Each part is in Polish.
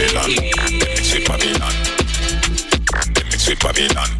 Babylon. Mix with Babylon. Them mix with Babylon.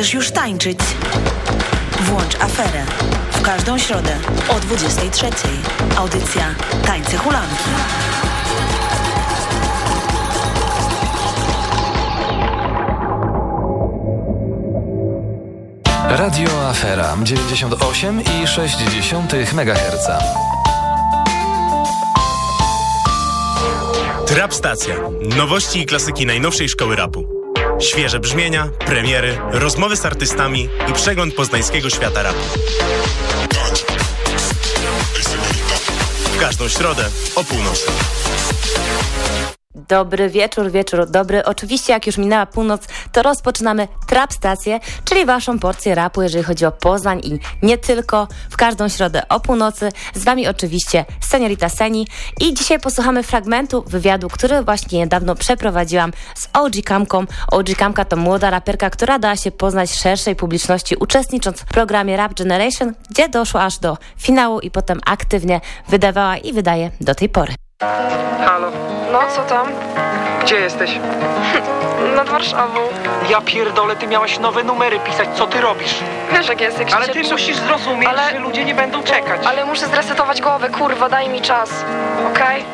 Chcesz już tańczyć. Włącz aferę. W każdą środę o 23.00. Audycja Tańce Hulanki. Radio Afera 98,6 MHz. Trap Stacja. Nowości i klasyki najnowszej szkoły rapu. Świeże brzmienia, premiery, rozmowy z artystami i przegląd poznańskiego świata rapu. W każdą środę o północy. Dobry wieczór, wieczór dobry. Oczywiście jak już minęła północ, to rozpoczynamy Trap Stację, czyli waszą porcję rapu, jeżeli chodzi o Poznań i nie tylko. W każdą środę o północy. Z wami oczywiście Seniorita Seni i dzisiaj posłuchamy fragmentu wywiadu, który właśnie niedawno przeprowadziłam z OG Kamką. OG Kamka to młoda raperka, która dała się poznać szerszej publiczności uczestnicząc w programie Rap Generation, gdzie doszło aż do finału i potem aktywnie wydawała i wydaje do tej pory. Halo, No co tam? gdzie jesteś? Nad Warszawą. Ja pierdolę, ty miałaś nowe numery pisać, co ty robisz? Wiesz jak jest, jak Ale się ty czu- musisz zrozumieć, Ale- że ludzie nie będą czekać. Ale muszę zresetować głowę, kurwa, daj mi czas. Okej?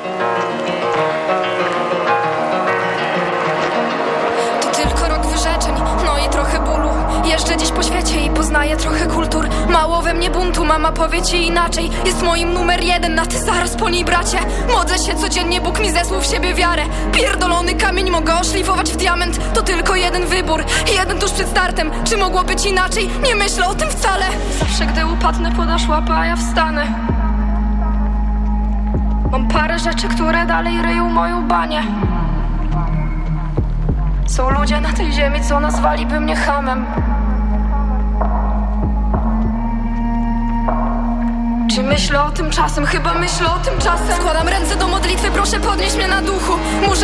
Jeżdżę dziś po świecie i poznaję trochę kultur. Mało we mnie buntu, mama powie ci inaczej. Jest moim numer jeden, na ty zaraz po niej bracie. Modlę się codziennie, Bóg mi zesłał w siebie wiarę. Pierdolony kamień mogę oszlifować w diament. To tylko jeden wybór, jeden tuż przed startem. Czy mogło być inaczej? Nie myślę o tym wcale. Zawsze gdy upadnę podasz łapę, a ja wstanę. Mam parę rzeczy, które dalej ryją moją banię. Są ludzie na tej ziemi, co nazwaliby mnie hamem. Czy myślę o tym czasem? Chyba myślę o tym czasem. Składam ręce do modlitwy, proszę podnieś mnie na duchu.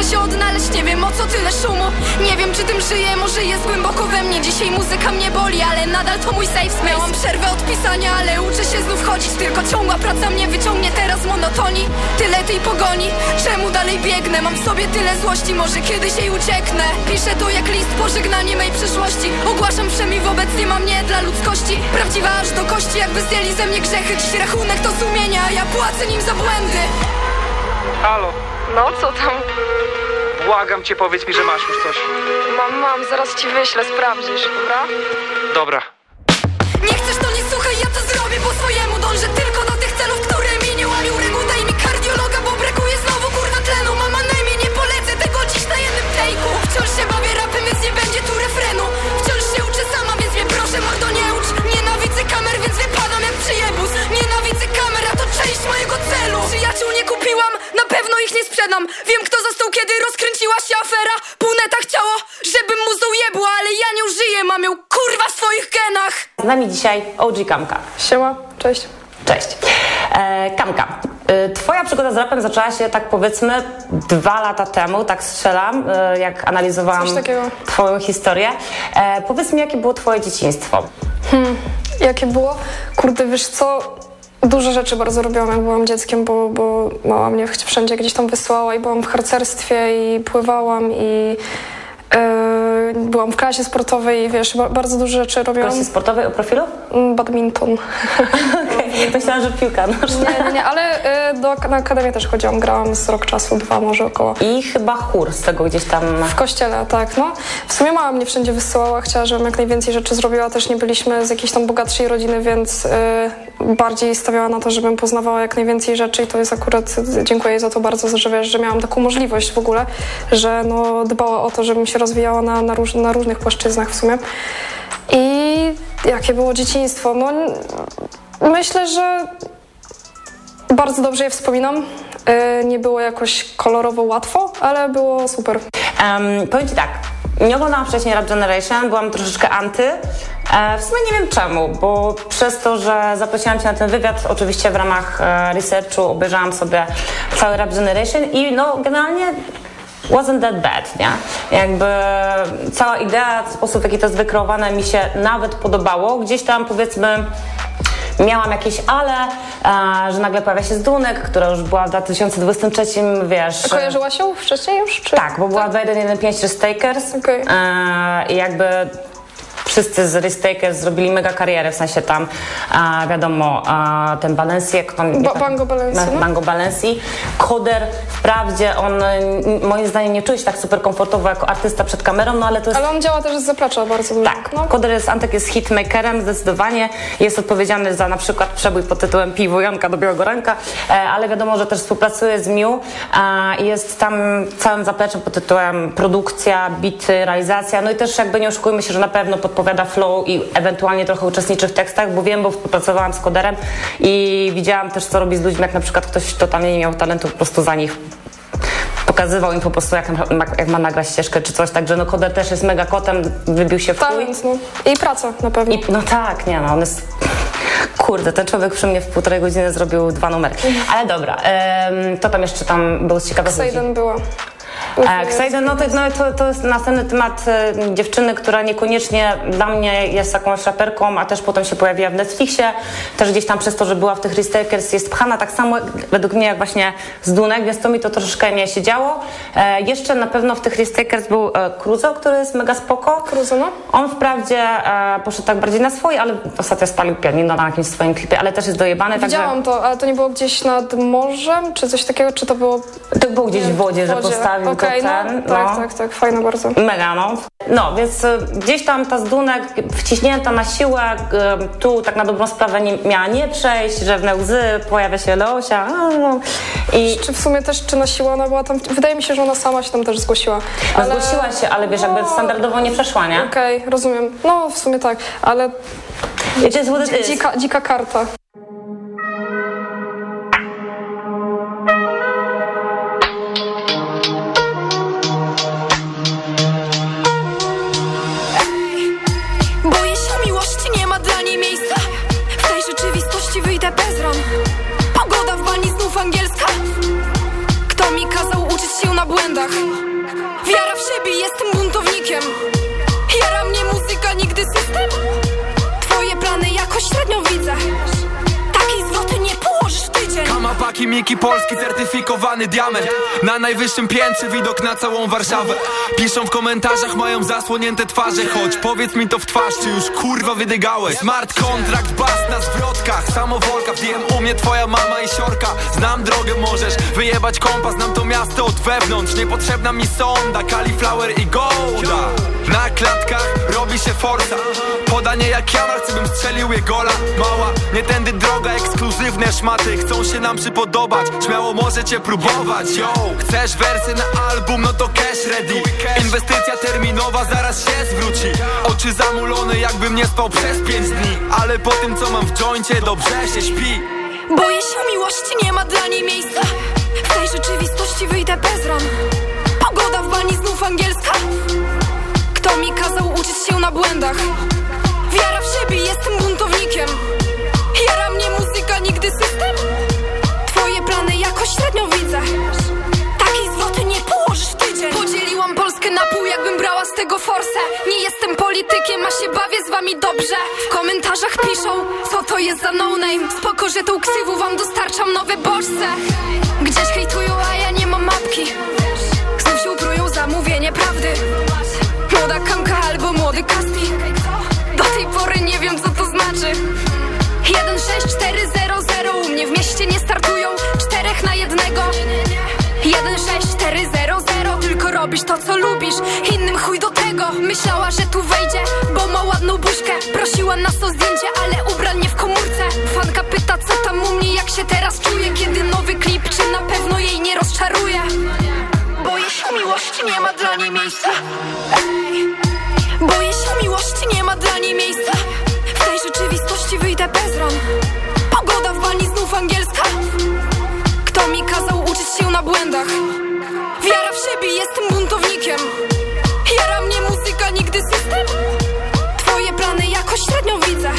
Muszę się odnaleźć, nie wiem o co tyle szumu. Nie wiem, czy tym żyję, może jest głęboko we mnie. Dzisiaj muzyka mnie boli, ale nadal to mój safe space. Miałam przerwę od pisania, ale uczę się znów chodzić. Tylko ciągła praca mnie wyciągnie teraz monotonii. Tyle tej pogoni, czemu dalej biegnę? Mam w sobie tyle złości, może kiedyś jej ucieknę. Piszę to jak list pożegnanie mej przyszłości. Ogłaszam przemij wobec nie mam nie dla ludzkości. Prawdziwa aż do kości, jakby zdjęli ze mnie grzechy. Dziś rachunek to sumienia, a ja płacę nim za błędy. Halo, No co tam? błagam cię, powiedz mi, że masz już coś. Mam, mam, zaraz ci wyślę, sprawdzisz, dobra? Dobra. Pewno ich nie sprzedam Wiem kto został, kiedy rozkręciła się afera Półneta chciało, żebym mu zajebła Ale ja nią żyję, mam ją kurwa w swoich genach Z nami dzisiaj OG Kamka. Siema, cześć. Cześć. E, Kamka, Y, twoja przygoda z rapem zaczęła się tak powiedzmy dwa lata temu, tak strzelam, y, jak analizowałam twoją historię. E, powiedz mi, jakie było twoje dzieciństwo? Jakie było? Kurde, wiesz co? Duże rzeczy bardzo robiłam, jak byłam dzieckiem, bo, bo mama mnie wszędzie gdzieś tam wysłała i byłam w harcerstwie i pływałam i e, byłam w klasie sportowej i wiesz, ba- bardzo duże rzeczy W robiłam. klasie sportowej o profilu? Mm, Badminton. Okej, myślałam, że piłka nożna. Nie, nie, nie, ale e, do, na akademię też chodziłam, grałam z rok czasu, dwa może około. I chyba chór z tego gdzieś tam... W kościele, tak, no. W sumie mama mnie wszędzie wysyłała, chciała, żebym jak najwięcej rzeczy zrobiła. Też nie byliśmy z jakiejś tam bogatszej rodziny, więc y, bardziej stawiała na to, żebym poznawała jak najwięcej rzeczy i to jest akurat, dziękuję jej za to bardzo, że wiesz, że miałam taką możliwość w ogóle, że no dbała o to, żebym się rozwijała na, na, róż, na różnych płaszczyznach w sumie. I jakie było dzieciństwo? No myślę, że bardzo dobrze je wspominam. Y, nie było jakoś kolorowo łatwo, ale było super. Um, tak, nie oglądałam wcześniej Rap Generation, byłam troszeczkę anty. E, w sumie nie wiem czemu, bo przez to, że zaprosiłam Cię na ten wywiad, oczywiście w ramach e, researchu obejrzałam sobie cały Rap Generation i no generalnie wasn't that bad, nie? Jakby cała idea, sposób w jaki to jest wykreowane mi się nawet podobało. Gdzieś tam powiedzmy miałam jakieś ale, e, że nagle pojawia się Zdunek, która już była w 2023, wiesz... Kojarzyłaś ją wcześniej już? Czy? Tak, bo była 2115 Risk Takers Okej. e, i jakby wszyscy z Risk Takers zrobili mega karierę, w sensie tam e, wiadomo, e, ten Balenci, jak. Ba- Bango Balenci. Bango Balenci. Koder, wprawdzie on e, moim zdaniem nie czuje się tak super komfortowo jako artysta przed kamerą, no ale to jest Ale on działa też z zaplecza bardzo dużo. tak, No. Koder jest, Antek jest hitmakerem zdecydowanie, jest odpowiedzialny za na przykład przebój pod tytułem Piwo Janka do Białego Ranka, e, ale wiadomo, że też współpracuje z Miu i jest tam całym zapleczem pod tytułem produkcja, bity, realizacja, no i też jakby nie oszukujmy się, że na pewno podpowiada flow i ewentualnie trochę uczestniczy w tekstach, bo wiem, bo współpracowałam z Koderem i widziałam też, co robi z ludźmi, jak na przykład ktoś totalnie nie miał talentu po prostu za nich pokazywał im po prostu, jak, ma- jak ma nagrać ścieżkę czy coś, także no Koder też jest mega kotem, wybił się w chuj. Talent, no. I praca na pewno. I, no tak, nie no, on jest... Kurde, ten człowiek przy mnie w półtorej godziny zrobił dwa numery. Ale dobra, to tam jeszcze tam był z ciekawych ludzi. Sejden była. Ksejden, no, to, no to, to jest następny temat e, dziewczyny, która niekoniecznie dla mnie jest jakąś raperką, a też potem się pojawiła w Netflixie, też gdzieś tam przez to, że była w tych Ristakers jest pchana tak samo według mnie jak właśnie z Dunek, więc to mi to troszeczkę nie siedziało. E, jeszcze na pewno w tych Ristakers był e, Cruzo, który jest mega spoko. Cruzo, no. On wprawdzie e, poszedł tak bardziej na swoje, ale ostatnio spalił pianino na jakimś swoim klipie, ale też jest dojebany, Widziałam to, ale to nie było gdzieś nad morzem, czy coś takiego, czy to było... także to był gdzieś w wodzie, że wodzie. postawił Okej, to ten. no, tak, tak, tak, fajne bardzo. Mega, no. No, więc y, gdzieś tam ta zdunek wciśnięta na siłę, y, tu tak na dobrą sprawę nie, miała nie przejść, rzewne łzy, pojawia się Leosia no. i Czy w sumie też, czy nosiła, ona była tam... Wydaje mi się, że ona sama się tam też zgłosiła. no, zgłosiła się, ale wiesz, jakby standardowo nie przeszła, nie? Okej, rozumiem. No, w sumie tak, ale dzika, dzika karta. Błędach? Wiara w siebie, jestem buntownikiem. Jara mnie muzyka, nigdy system. Twoje plany jakoś średnio widzę Kamapaki, Miki, polski certyfikowany diament. Na najwyższym piętrze widok na całą Warszawę. Piszą w komentarzach, mają zasłonięte twarze. Choć powiedz mi to w twarz, czy już kurwa wydygałeś? Smart kontrakt, bas na zwrotkach. Samowolka w DM u mnie twoja mama i siorka. Znam drogę, możesz wyjebać kompas. Znam to miasto od wewnątrz. Niepotrzebna mi sonda, cauliflower i golda. Na klatkach robi się forsa. Podanie jak ja, chcę bym strzelił je gola. Mała, nie tędy droga, ekskluzywne szmaty. Chcą się nam przypodobać, śmiało możecie próbować Yo, chcesz wersy na album, no to cash ready. Inwestycja terminowa zaraz się zwróci. Oczy zamulone jakbym nie spał przez pięć dni. Ale po tym co mam w joincie dobrze się śpi. Boję się miłości, nie ma dla niej miejsca. W tej rzeczywistości wyjdę bez ram. Pogoda w bani znów angielska. Kto mi kazał uczyć się na błędach? Wiara w siebie, jestem buntownikiem. Jara mnie muzyka, nigdy system widzę. Takiej zwroty nie położysz tydzień. Podzieliłam Polskę na pół, jakbym brała z tego forsę. Nie jestem politykiem, a się bawię z wami dobrze. W komentarzach piszą, co to jest za no-name. Spoko, że tą ksywą wam dostarczam nowe bodźce Gdzieś hejtują, a ja nie mam mapki. Znów się uprują zamówienie prawdy. Młoda kamka albo młody casting Do tej pory nie wiem, co to znaczy. 16400 u mnie w mieście nie startują Czterech na jednego. 16400 Tylko robisz to co lubisz. Innym chuj do tego. Myślała, że tu wejdzie Bo ma ładną buźkę. Prosiła nas o zdjęcie Ale ubrań nie w komórce. Fanka pyta co tam u mnie Jak się teraz czuje Kiedy nowy klip Czy na pewno jej nie rozczaruje Boję się miłości Nie ma dla niej miejsca. Ej. Boję się miłości Nie ma dla niej miejsca. W tej rzeczywistości wyjdę bez ron Pogoda w bani znów angielska się na błędach? Wiara w siebie, jestem buntownikiem. Jara mnie muzyka, nigdy system. Twoje plany jakoś średnio widzę.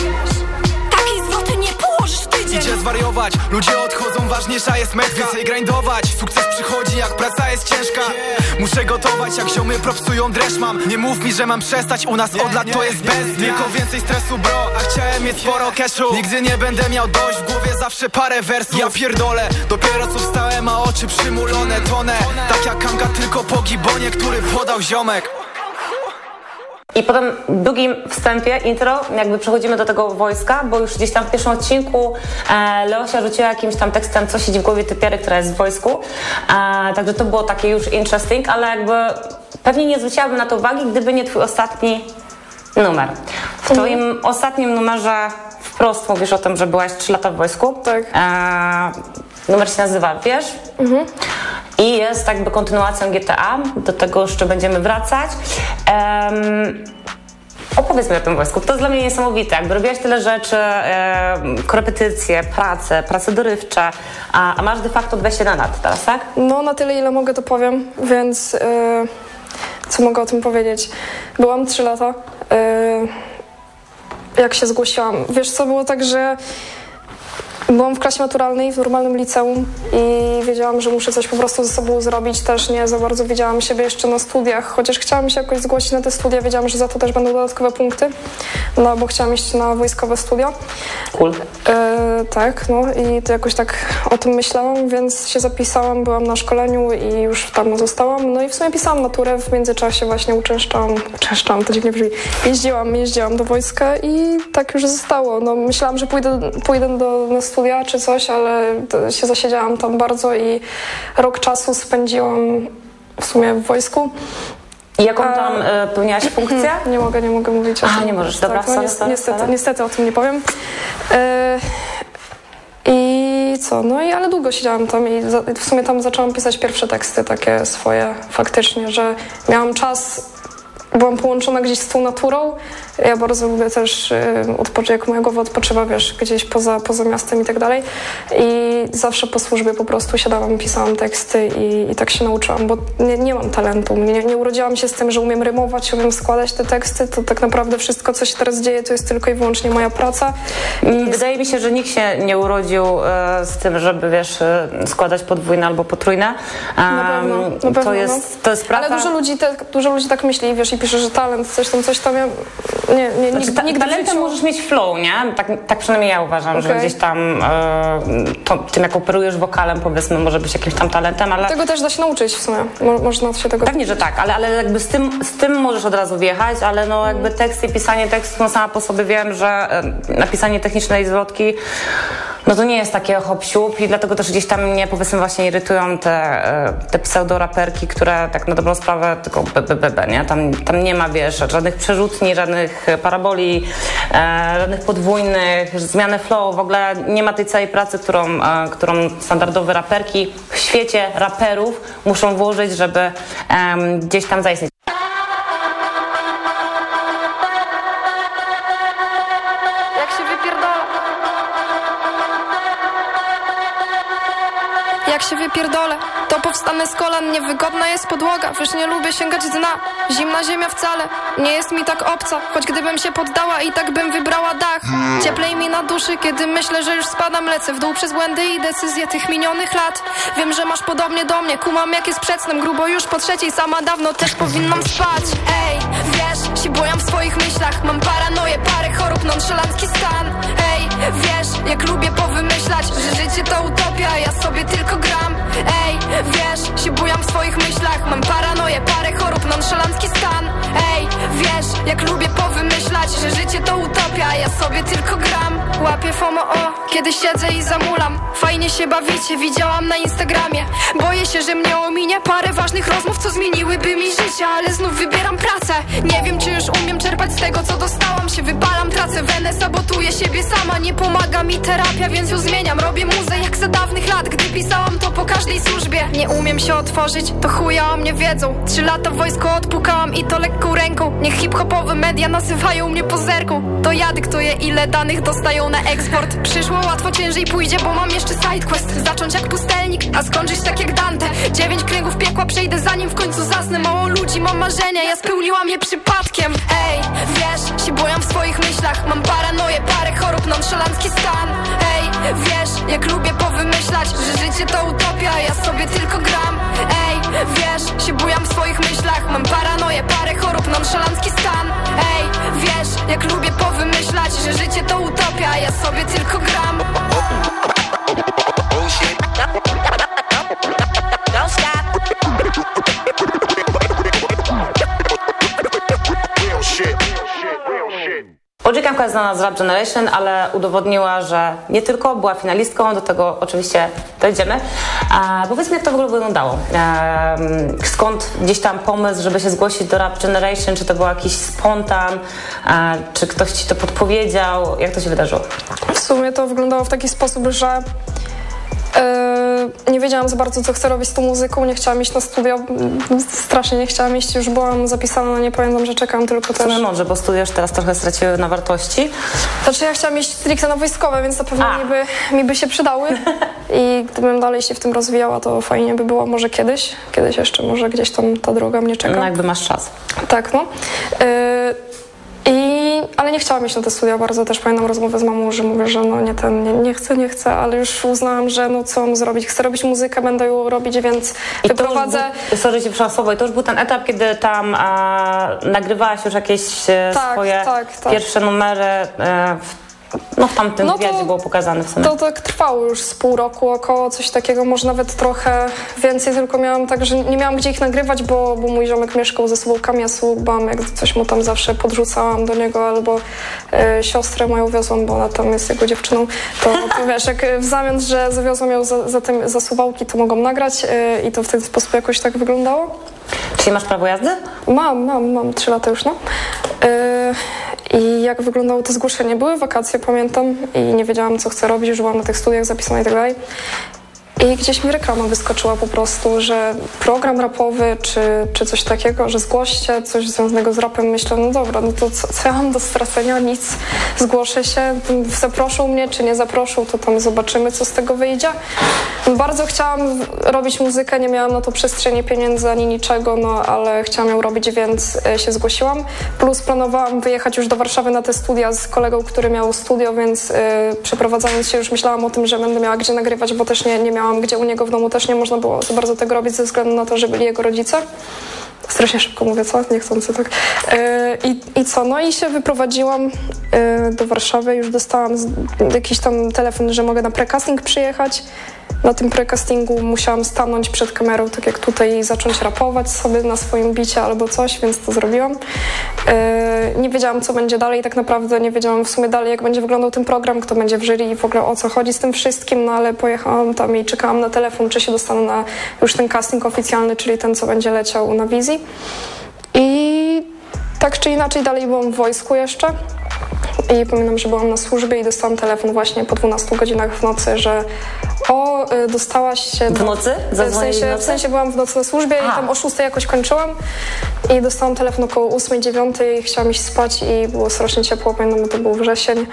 Takiej zwroty nie położysz tydzień. Idzie zwariować, ludzie odchodzą, ważniejsza jest metka Więcej grindować, sukces przychodzi jak praca jest ciężka Muszę gotować, jak ziomy propsują dreszcz mam. Nie mów mi, że mam przestać, u nas od lat to jest bez Tylko więcej stresu bro, a chciałem mieć sporo cashu Nigdy nie będę miał dość, w głowie zawsze parę wersów. Ja pierdolę, dopiero co wstałem, a oczy przymulone tonę. Tak jak Kanga, tylko po gibonie, który podał ziomek I potem w drugim wstępie, intro, jakby przechodzimy do tego wojska, bo już gdzieś tam w pierwszym odcinku e, Leosia rzuciła jakimś tam tekstem, co siedzi w głowie typiary, która jest w wojsku. E, także to było takie już interesting, ale jakby pewnie nie zwróciłabym na to uwagi, gdyby nie twój ostatni numer. W twoim ostatnim numerze wprost mówisz o tym, że byłaś 3 lata w wojsku. Tak. E, numer się nazywa Wiesz? I jest jakby kontynuacją GTA. Do tego jeszcze będziemy wracać. Em, Opowiedz mi o tym wojsku. To jest dla mnie niesamowite. Jakby robiłaś tyle rzeczy, e, korepetycje, prace, prace dorywcze, a, a masz de facto 21 lat teraz, tak? No, na tyle, ile mogę, to powiem, więc yy, co mogę o tym powiedzieć? Byłam 3 lata. Yy, jak się zgłosiłam. Wiesz co, było tak, że byłam w klasie maturalnej w normalnym liceum i wiedziałam, że muszę coś po prostu ze sobą zrobić. Też nie za bardzo wiedziałam siebie jeszcze na studiach, chociaż chciałam się jakoś zgłosić na te studia. Wiedziałam, że za to też będą dodatkowe punkty, no bo chciałam iść na wojskowe studia. Cool. E, tak, no i to jakoś tak o tym myślałam, więc się zapisałam, byłam na szkoleniu i już tam zostałam. No i w sumie pisałam maturę, w międzyczasie właśnie uczęszczałam, uczęszczałam, to dziwnie brzmi, jeździłam, jeździłam do wojska i tak już zostało. No myślałam, że pójdę, pójdę do, na studia czy coś, ale się zasiedziałam tam bardzo i rok czasu spędziłam w sumie w wojsku. I jaką A- tam e, pełniałaś funkcję? Nie mogę, nie mogę mówić o A, tym. nie możesz, dobra, no, sorry, ni- sorry, niestety, sorry. niestety o tym nie powiem. E, I co, no i ale długo siedziałam tam i za, w sumie tam zaczęłam pisać pierwsze teksty takie swoje faktycznie, że miałam czas, byłam połączona gdzieś z tą naturą. Ja bardzo lubię też y, odpocząć, jak moja głowa odpoczywa, wiesz, gdzieś poza, poza miastem i tak dalej. I zawsze po służbie po prostu siadałam, pisałam teksty i, i tak się nauczyłam, bo nie, nie mam talentu. Nie, nie urodziłam się z tym, że umiem rymować, umiem składać te teksty. To tak naprawdę wszystko, co się teraz dzieje, to jest tylko i wyłącznie moja praca. Mm, Wydaje mi się, że nikt się nie urodził e, z tym, żeby wiesz, e, składać podwójne albo potrójne. Na pewno, na pewno, to, jest, to jest praca. Ale dużo ludzi, te, dużo ludzi tak myśli, wiesz, i pisze, że talent, coś tam, coś tam. Ja, nie, nie, Znaczy, nigdy, ta, nigdy talentem możesz mieć flow, nie? Tak, tak przynajmniej ja uważam, że Okej. gdzieś tam e, to, tym, jak operujesz wokalem, powiedzmy, może być jakimś tam talentem, ale Tego też da się nauczyć w sumie. Mo, można się tego... pewnie, że tak, ale, ale jakby z tym, z tym możesz od razu wjechać, ale no jakby teksty i pisanie tekstu, no sama po sobie wiem, że e, napisanie technicznej zwrotki no to nie jest takie hop i dlatego też gdzieś tam mnie powiedzmy właśnie irytują te, e, te pseudoraperki, które tak na dobrą sprawę tylko BBB, nie? Tam, tam nie ma, wiesz, żadnych przerzutni, żadnych paraboli, e, żadnych podwójnych, zmiany flow, w ogóle nie ma tej całej pracy, którą, e, którą standardowe raperki w świecie raperów muszą włożyć, żeby gdzieś tam zaistnieć. Jak się wypierdolę Powstanę z kolan Niewygodna jest podłoga, wiesz nie lubię sięgać dna. Zimna ziemia wcale nie jest mi tak obca. Choć gdybym się poddała i tak bym wybrała dach Cieplej mi na duszy, kiedy myślę, że już spadam. Lecę w dół przez błędy i decyzje tych minionych lat. Wiem, że masz podobnie do mnie. Kumam jak jest przed snem, grubo już po trzeciej Sama dawno też powinnam spać. Ej, wiesz, się bojam w swoich myślach. Mam paranoję, parę chorób, nonszalancki stan. Ej, wiesz, jak lubię powymyślać Że życie to utopia, ja sobie tylko gram. Ej, wiesz, się bujam w swoich myślach. Mam paranoję, parę chorób, nonszalancki stan. Ej, wiesz, jak lubię powymyślać Że życie to utopia, ja sobie tylko gram Łapię FOMO, o, kiedy siedzę i zamulam. Fajnie się bawicie, widziałam na Instagramie. Boję się, że mnie ominie parę ważnych rozmów Co zmieniłyby mi życie, ale znów wybieram pracę. Nie wiem, czy już umiem czerpać z tego, co dostałam. Się wypalam, tracę wenę, sabotuję siebie sama. Nie pomaga mi terapia, więc ją zmieniam. Robię muzę jak za dawnych lat, gdy pisałam to po każdej służbie. Nie umiem się otworzyć, to chuja o mnie wiedzą. Trzy lata w wojsku odpukałam i to lekką ręką. Niech hip-hopowe media nazywają mnie pozerką. To ja dyktuję ile danych dostają na eksport. Przyszło łatwo, ciężej pójdzie, bo mam jeszcze sidequest. Zacząć jak pustelnik, a skończyć tak jak Dante. Dziewięć kręgów piekła przejdę zanim w końcu zasnę. Mało ludzi, mam marzenia, ja spełniłam je przypadkiem. Ej, wiesz, się bojam w swoich myślach. Mam paranoję, parę chorób, nonszalancki stan. Ej, wiesz, jak lubię powymyślać Że życie to utopia, ja sobie tylko gram. Ej, wiesz, się bujam w swoich myślach. Mam paranoję, parę chorób, nonszalancki stan. Ej, wiesz, jak lubię powymyślać Że życie to utopia, ja sobie tylko gram. Don't stop. Odrzekam znana z Rap Generation, ale udowodniła, że nie tylko była finalistką, do tego oczywiście dojdziemy. A powiedz mi, jak to w ogóle wyglądało? Skąd gdzieś tam pomysł, żeby się zgłosić do Rap Generation? Czy to był jakiś spontan? E, czy ktoś ci to podpowiedział? Jak to się wydarzyło? W sumie to wyglądało w taki sposób, że Yy, nie wiedziałam za bardzo, co chcę robić z tą muzyką, nie chciałam iść na studia, strasznie nie chciałam iść, już byłam zapisana na nie, pamiętam, że czekam tylko W sumie też. może, bo studia już teraz trochę straciły na wartości. Znaczy ja chciałam iść stricte na wojskowe, więc na pewno A. mi by, mi by się przydały i gdybym dalej się w tym rozwijała, to fajnie by było może kiedyś, kiedyś jeszcze, może gdzieś tam ta droga mnie czeka. No jakby masz czas. Tak, no. I, ale nie chciałam iść na te studia bardzo, też pamiętam rozmowę z mamą, że mówię, że no nie ten, nie, nie chcę, nie chcę, ale już uznałam, że no co mam zrobić, chcę robić muzykę, będę ją robić, więc I wyprowadzę... był, sorry, że przerwałam słowo, i to już był ten etap, kiedy tam a, nagrywałaś już jakieś e, Tak, swoje tak, tak. pierwsze numery e, w, no, w tamtym No wywiadzie było pokazane w sumie. To tak trwało już z pół roku około, coś takiego, może nawet trochę więcej, tylko miałam tak, że nie miałam gdzie ich nagrywać, bo, bo mój ziomek mieszkał ze suwałkami, ja suwałkam, jak coś mu tam zawsze podrzucałam do niego, albo e, siostrę moją wiozłam, bo ona tam jest jego dziewczyną, to, to wiesz, jak w zamian, że zawiozłam ją za, za, tym, za suwałki, to mogą nagrać e, i to w ten sposób jakoś tak wyglądało. Czyli masz prawo jazdy? Mam, mam, mam trzy lata już, no. Yy, I jak wyglądało to zgłoszenie? Były wakacje, pamiętam, i nie wiedziałam, co chcę robić, już byłam na tych studiach zapisana i tak dalej. I gdzieś mi reklama wyskoczyła po prostu, że program rapowy czy, czy coś takiego, że zgłoście coś związanego z rapem. Myślę, no dobra, no to co, co ja mam do stracenia? Nic. Zgłoszę się, zaproszą mnie czy nie zaproszą, to tam zobaczymy, co z tego wyjdzie. Bardzo chciałam robić muzykę, nie miałam na to przestrzeni pieniędzy ani niczego, no ale chciałam ją robić, więc e, się zgłosiłam. Plus planowałam wyjechać już do Warszawy na te studia z kolegą, który miał studio, więc y, przeprowadzając się już myślałam o tym, że będę miała gdzie nagrywać, bo też nie, nie miałam gdzie u niego w domu, też nie można było za bardzo tego robić ze względu na to, że byli jego rodzice. Strasznie szybko mówię, co? Niechcący, tak. Yy, i, I co? No i się wyprowadziłam yy, do Warszawy. Już dostałam jakiś tam telefon, że mogę na precasting przyjechać. Na tym precastingu musiałam stanąć przed kamerą, tak jak tutaj, i zacząć rapować sobie na swoim bicie albo coś, więc to zrobiłam. Yy, nie wiedziałam, co będzie dalej, tak naprawdę nie wiedziałam w sumie dalej, jak będzie wyglądał ten program, kto będzie w jury i w ogóle o co chodzi z tym wszystkim, no ale pojechałam tam i czekałam na telefon, czy się dostanę na już ten casting oficjalny, czyli ten, co będzie leciał na wizji. I tak czy inaczej dalej byłam w wojsku jeszcze. I pamiętam, że byłam na służbie i dostałam telefon właśnie po 12 godzinach w nocy, że o, y, dostałaś się... W nocy? W Zadzwonili w sensie, w sensie byłam w nocy na służbie A. i tam o 6 jakoś kończyłam i dostałam telefon około 8-9 i chciałam iść spać i było strasznie ciepło, pamiętam, bo to był wrzesień.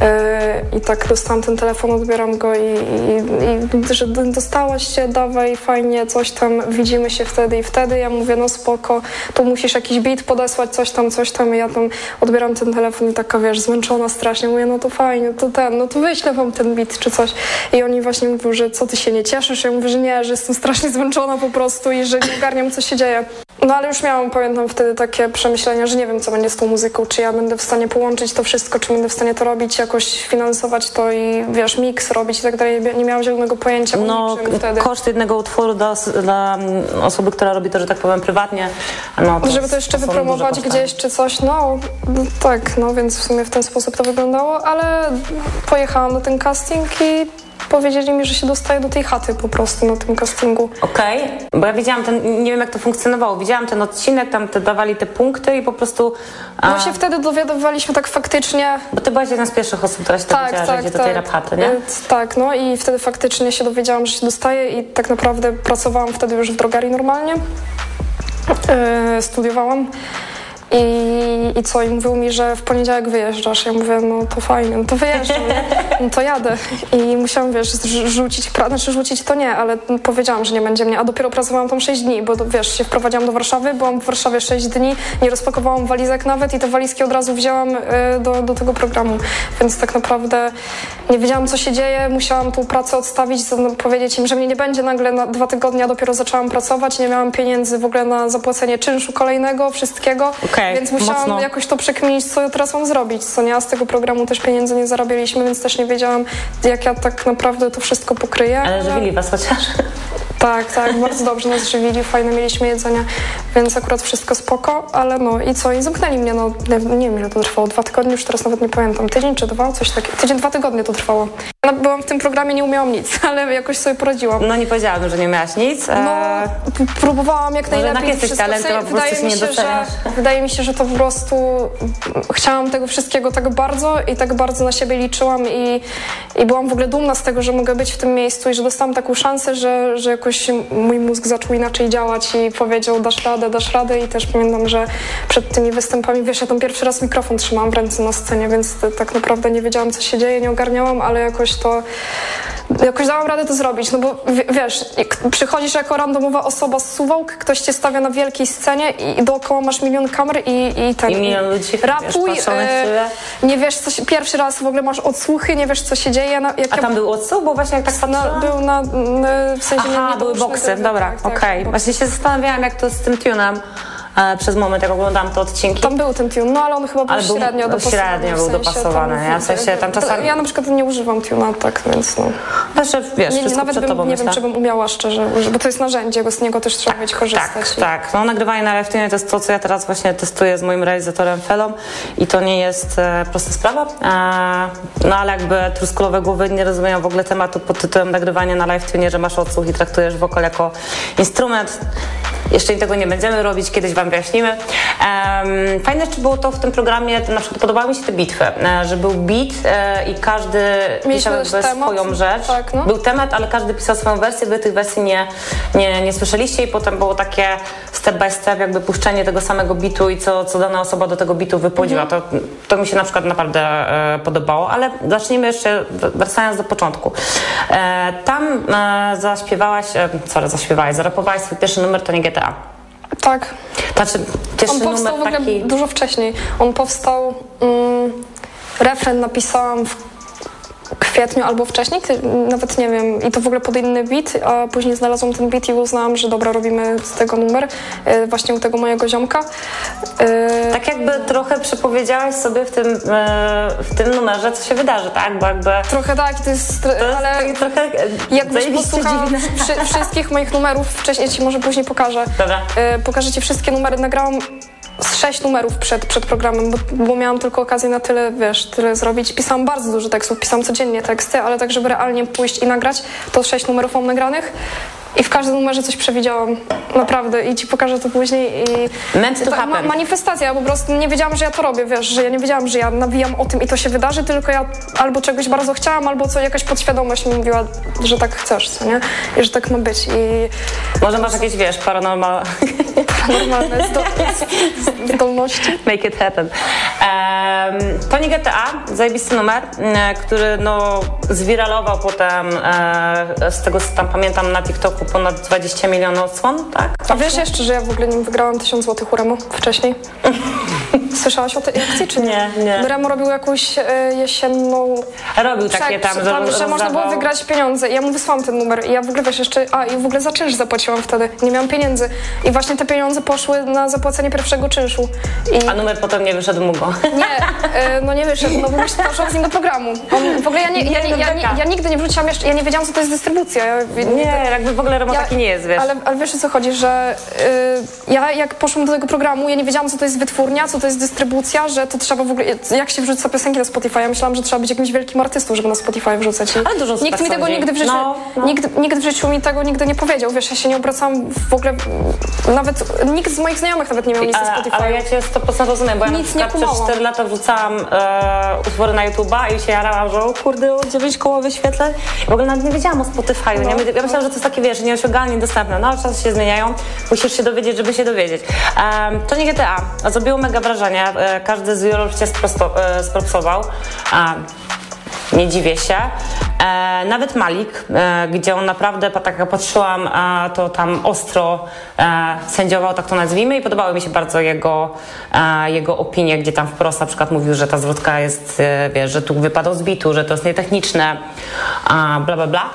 Yy, I tak dostałam ten telefon, odbieram go i, i, i że dostałaś się, dawaj, fajnie, coś tam, widzimy się wtedy i wtedy. Ja mówię, no spoko, tu musisz jakiś beat podesłać, coś tam, coś tam. I ja tam odbieram ten telefon i taka, wiesz, zmęczona strasznie. Mówię, no to fajnie, to ten, no to wyślę wam ten beat czy coś. I oni właśnie mówią, że co, ty się nie cieszysz? Ja mówię, że nie, że jestem strasznie zmęczona po prostu i że nie ogarniam, co się dzieje. No ale już miałam, pamiętam wtedy takie przemyślenia, że nie wiem, co będzie z tą muzyką, czy ja będę w stanie połączyć to wszystko, czy będę w stanie to robić, jakoś finansować to i wiesz, miks robić i tak dalej. Nie miałam zielonego pojęcia no, wtedy. koszt jednego utworu dla, dla, osoby, która robi to, że tak powiem, prywatnie. No, to Żeby to jeszcze wypromować gdzieś czy coś, no, no tak, no więc w sumie w ten sposób to wyglądało, ale pojechałam na ten casting i powiedzieli mi, że się dostaje do tej chaty po prostu na tym castingu. Okej, okay. bo ja widziałam ten, nie wiem jak to funkcjonowało, widziałam ten odcinek, tam te dawali te punkty i po prostu... A... No się wtedy dowiadywaliśmy tak faktycznie... Bo ty byłaś jedna z pierwszych osób, która się tak, dowiedziała, tak, że idzie tak. do tej tak. rap chaty, nie? Tak, no i wtedy faktycznie się dowiedziałam, że się dostaje i tak naprawdę pracowałam wtedy już w drogerii normalnie. Yy, studiowałam. I, I co? I mówił mi, że w poniedziałek wyjeżdżasz. Ja mówię, no to fajnie, no to wyjeżdżam, no to jadę. I musiałam, wiesz, rzucić, znaczy rzucić to nie, ale powiedziałam, że nie będzie mnie. A dopiero pracowałam tam 6 dni, bo wiesz, się wprowadziłam do Warszawy, byłam w Warszawie 6 dni, nie rozpakowałam walizek nawet i te walizki od razu wzięłam y, do, do tego programu. Więc tak naprawdę nie wiedziałam, co się dzieje, musiałam tą pracę odstawić, powiedzieć im, że mnie nie będzie nagle na dwa tygodnie, dopiero zaczęłam pracować, nie miałam pieniędzy w ogóle na zapłacenie czynszu kolejnego, wszystkiego. Okay okay, więc musiałam mocno. jakoś to przekminić, co teraz mam zrobić, co nie? A z tego programu też pieniędzy nie zarabialiśmy, więc też nie wiedziałam, jak ja tak naprawdę to wszystko pokryję. Ale żywili was chociaż? Tak, tak, bardzo dobrze nas żywili, fajne mieliśmy jedzenie, więc akurat wszystko spoko, ale no i co, i zamknęli mnie, no nie, nie wiem ile to trwało, dwa tygodnie, już teraz nawet nie pamiętam, tydzień czy dwa, coś takiego, tydzień, dwa tygodnie to trwało. Ja byłam w tym programie, nie umiałam nic, ale jakoś sobie poradziłam. No nie powiedziałabym, że nie umiałaś nic. No, próbowałam jak najlepiej. Może jesteś talent, po mi, się, że, wydaje mi się, że to po prostu chciałam tego wszystkiego tak bardzo i tak bardzo na siebie liczyłam i, i byłam w ogóle dumna z tego, że mogę być w tym miejscu i że dostałam taką szansę, że, że jakoś jakoś mój mózg zaczął inaczej działać i powiedział dasz radę, dasz radę. I też pamiętam, że przed tymi występami, wiesz, ja tam pierwszy raz mikrofon trzymałam w ręce na scenie, więc tak naprawdę nie wiedziałam, co się dzieje, nie ogarniałam, ale jakoś to jakoś dałam radę to zrobić, no bo wiesz, przychodzisz jako randomowa osoba z Suwałk, ktoś cię stawia na wielkiej scenie i dookoła masz milion kamer i, i ten... I milion ludzi, rapuj, wiesz, e, nie wiesz, co się, pierwszy raz w ogóle masz odsłuchy, nie wiesz, co się dzieje. Na, A tam był odsłuch? Bo właśnie jak tak patrzyłam... Był na, w sensie Aha, nie, były boksy, dobra, tak, okej. Okay. Tak, właśnie się zastanawiałam, jak to z tym tunem przez moment, jak oglądam te odcinki. Tam był ten tune, no ale on chyba był, ale był średnio dopasowany. Średnio był dopasowany, tam, ja w sensie tam czasami... Ja na przykład nie używam tuna, tak, więc no. Znaczy, wiesz, nie, nawet bym, tobą, nie wiem, czy bym umiała szczerze, bo to jest narzędzie, bo z niego też trzeba tak, być korzystać. Tak, i... tak. No nagrywanie na live to jest to, co ja teraz właśnie testuję z moim realizatorem Felą i to nie jest e, prosta sprawa. E, no ale jakby truskulowe głowy nie rozumieją w ogóle tematu pod tytułem nagrywanie na live że masz odsłuch i traktujesz wokal jako instrument. Jeszcze tego nie będziemy robić, kiedyś Wam wyjaśnimy. Fajne jeszcze było to w tym programie, to na przykład podobały mi się te bitwy, e, że był beat e, i każdy pisał jakby swoją rzecz. Tak, no. Był temat, ale każdy pisał swoją wersję, wy tych wersji nie, nie, nie słyszeliście i potem było takie step by step jakby puszczenie tego samego bitu i co, co dana osoba do tego bitu wypowiedziała. Mhm. To, to mi się na przykład naprawdę e, podobało, ale zacznijmy jeszcze, wracając do początku. E, tam e, zaśpiewałaś, e, sorry, zaśpiewałaś, zarapowałaś swój pierwszy numer, to nie GTA. Tak. Znaczy, On powstał numer taki... dużo wcześniej. On powstał... Mm, refren napisałam w kwietniu albo wcześniej, nawet nie wiem, i to w ogóle pod inny beat, a później znalazłam ten beat i uznałam, że dobra, robimy z tego numer, e, właśnie u tego mojego ziomka. E, tak jakby trochę przepowiedziałaś sobie w tym, e, w tym numerze, co się wydarzy, tak? Bo jakby... Trochę tak, to jest, to jest ale trochę jakbyś posłuchała wszy, wszystkich moich numerów wcześniej, ci może później pokażę. Dobra. Pokażę ci wszystkie numery, nagrałam z sześć numerów przed, przed programem, bo, bo miałam tylko okazję na tyle, wiesz, tyle zrobić. Pisałam bardzo dużo tekstów, pisałam codziennie teksty, ale tak, żeby realnie pójść i nagrać, to sześć numerów mam nagranych. I w każdym numerze coś przewidziałam. Naprawdę. I ci pokażę to później. I Meant to ma, manifestacja. Ja po prostu nie wiedziałam, że ja to robię, wiesz, że ja nie wiedziałam, że ja nawijam o tym i to się wydarzy, tylko ja albo czegoś bardzo chciałam, albo co jakaś podświadomość mi mówiła, że tak chcesz, co nie? I że tak ma być. I... Może masz jakieś, wiesz, paranormal... Paranormalne zdolności. Make it happen. Em, Tony GTA, zajebisty numer, e, który no zwiralował potem, e, z tego co tam pamiętam na TikToku ponad 20 milionów odsłon, tak? A wiesz jeszcze, że ja w ogóle nim wygrałam 1000 zł u Remo wcześniej? Słyszałaś o tej akcji, czy nie? Nie, nie. Remo robił jakąś e, jesienną... Robił takie tam, że, tam, że można było wygrać pieniądze. I ja mu wysłałam ten numer. I ja w ogóle wiesz jeszcze. A i w ogóle za czynsz zapłaciłam wtedy. Nie miałam pieniędzy. I właśnie te pieniądze poszły na zapłacenie pierwszego czynszu. I A numer potem nie wyszedł mu go. nie, e, no nie wyszedł, no bo właśnie poszłam z nim do programu. On, w ogóle ja, nie, ja, ja, ja nigdy nie wrzuciłam jeszcze, ja nie wiedziałam co to jest dystrybucja. Ja, Nie, jakby w ogóle Remo taki nie jest, wiesz. Ale, ale wiesz o co chodzi, że y, ja jak poszłam do tego programu, ja nie wiedziałam co to jest wytwórnia, co to jest dystrybucja, że to trzeba w ogóle, jak się wrzuca piosenki na Spotify. Ja myślałam, że trzeba być jakimś wielkim artystą, żeby na Spotify wrzucać. I Ale dużo nikt tak mi tego nigdy w życiu, No, no. Nikt, nikt w życiu mi tego nigdy nie powiedział. Wiesz, ja się nie obracałam w ogóle, nawet nikt z moich znajomych nawet nie miał listy Ale, Spotify. ale ja cię 100% rozumiem, bo ja Nic na przykład przez kumałam. 4 lata wrzucałam e, utwory na YouTube'a i się jarałam, że o kurde, o 9 koło wyświetleń. W ogóle nawet nie wiedziałam o Spotify'u. No, nie? Ja myślałam, że to jest takie, wiesz, nieosiągalnie dostępne. No, czasy się zmieniają. Musisz się dowiedzieć, żeby się dowiedzieć. Um, to nie GTA. Zrobiło mega wrażenie. E, każdy z wielu cię sprosto, e, spropsował. Nie dziwię się. E, nawet Malik, e, gdzie on naprawdę, tak jak patrzyłam, e, to tam ostro e, sędziował, tak to nazwijmy, i podobały mi się bardzo jego, jego opinie, gdzie tam wprost na przykład mówił, że ta zwrotka jest, wiesz, że tu wypadał z bitu, że to jest nietechniczne, bla bla bla.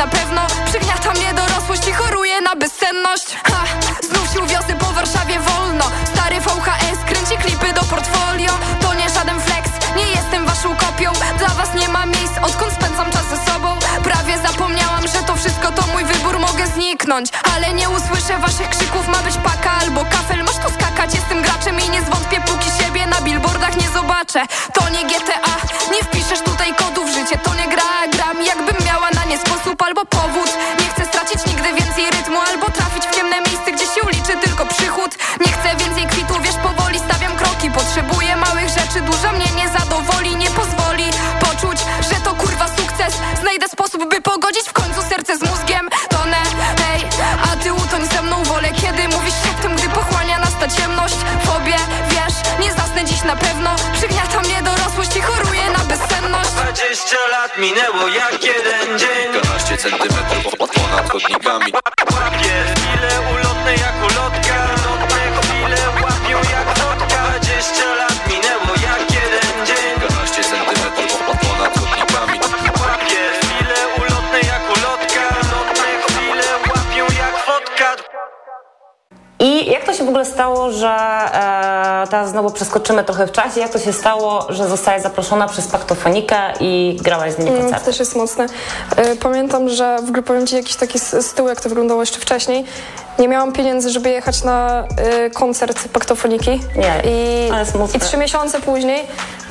Na pewno Przygniata mnie dorosłość i choruję na bezsenność. Ha, znów się wiosny po Warszawie wolno. Stary VHS kręci klipy do portfolio. To nie żaden flex, nie jestem waszą kopią. Dla was nie ma miejsc, odkąd spędzam czas ze sobą. Prawie zapomniałam, że to wszystko to mój wybór Mogę zniknąć, ale nie usłyszę waszych krzyków Ma być paka albo kafel, masz tu skakać Jestem graczem i nie zwątpię, póki siebie na billboardach nie zobaczę. To nie GTA, nie wpiszesz tutaj kodu w życie To nie gra, gram jakbym albo powód. Nie chcę stracić nigdy więcej rytmu Albo trafić w ciemne miejsce, gdzie się liczy tylko przychód. Nie chcę więcej kwitów, wiesz, powoli stawiam kroki. Potrzebuję małych rzeczy, dużo mnie nie zadowoli Nie pozwoli poczuć, że to kurwa sukces. Znajdę sposób, by pogodzić w końcu serce z mózgiem. Tonę, hej, a ty utoń ze mną wolę Kiedy mówisz szeptem, gdy pochłania nas ta ciemność. Fobie, wiesz, nie zasnę dziś na pewno. Przygniata mnie dorosłość i choruję na bezsenność. 20 lat minęło jak jeden dzień. 12 centymetrów ponad chodnikami się w ogóle stało, że e, teraz znowu przeskoczymy trochę w czasie, jak to się stało, że zostałaś zaproszona przez Paktofonikę i grałaś z nimi Mm, To koncerty? też jest mocne. Y, Pamiętam, że w ogóle powiem Ci jakiś taki tyłu, jak to wyglądało jeszcze wcześniej. Nie miałam pieniędzy, żeby jechać na y, koncert paktofoniki. Nie, I. I trzy miesiące później,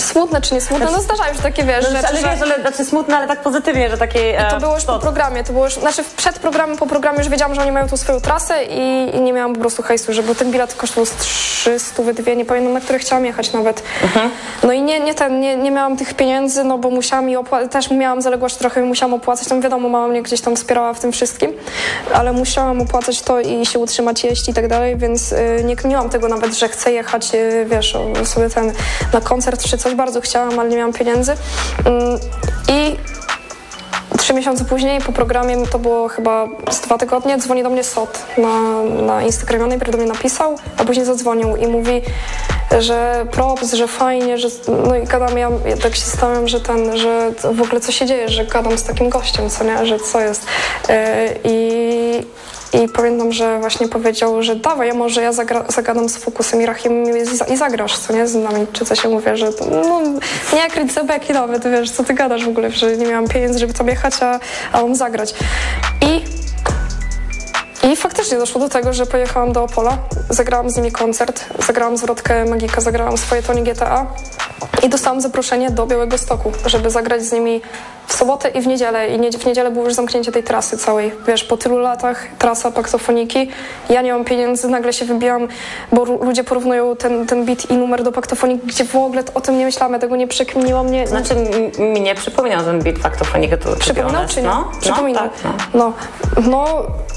smutne czy nie smutne, no zdarzają się takie, wiesz, No, rzeczy, ale że... wiesz, ale znaczy smutne, ale tak pozytywnie, że takie... To było już po programie, to było już, znaczy przed programem, po programie już wiedziałam, że oni mają tu swoją trasę i, i nie miałam po prostu hajsu, żeby ten bilet kosztował z 300 dwie, nie pamiętam, na które chciałam jechać nawet. No i nie, nie ten, nie, nie miałam tych pieniędzy, no bo musiałam i opłacać, też miałam zaległość trochę, musiałam opłacać, tam wiadomo, mama mnie gdzieś tam wspierała w tym wszystkim, ale musiałam opłacać to i się utrzymać, jeść i tak dalej, więc y, nie kminiłam tego nawet, że chcę jechać, y, wiesz, o, sobie ten, na koncert czy coś, bardzo chciałam, ale nie miałam pieniędzy. Ym, I Trzy miesiące później po programie, to było chyba z dwa tygodnie, dzwoni do mnie Sot na, na Instagramie, najpierw do mnie napisał, a później zadzwonił i mówi, że props, że fajnie, że no i gadam, ja, ja tak się stawiam, że ten, że w ogóle co się dzieje, że gadam z takim gościem, co nie, że co jest. Yy, I i pamiętam, że właśnie powiedział, że dawaj, może ja zagadam z Fokusem i Rahim i, za- i zagrasz, co nie, z nami, czy coś. Ja mówię, że no, nie kryć sobie beki nawet, wiesz, co ty gadasz w ogóle, że nie miałam pieniędzy, żeby tam jechać, a, a zagrać. I i faktycznie doszło do tego, że pojechałam do Opola, zagrałam z nimi koncert, zagrałam zwrotkę Magika, zagrałam swoje Tony GTA i dostałam zaproszenie do Białego Stoku, żeby zagrać z nimi w sobotę i w niedzielę. I w niedzielę było już zamknięcie tej trasy całej. Wiesz, po tylu latach trasa paktofoniki, ja nie mam pieniędzy, nagle się wybijam, bo ludzie porównują ten, ten beat i numer do paktofoniki, gdzie w ogóle o tym nie myślałam, ja tego nie przekminiłam. Nie, Znaczy m- mi nie przypominał ten beat faktofonikę. To, Przypominał czy nie? No, Przypominał. No, tak, no. No, no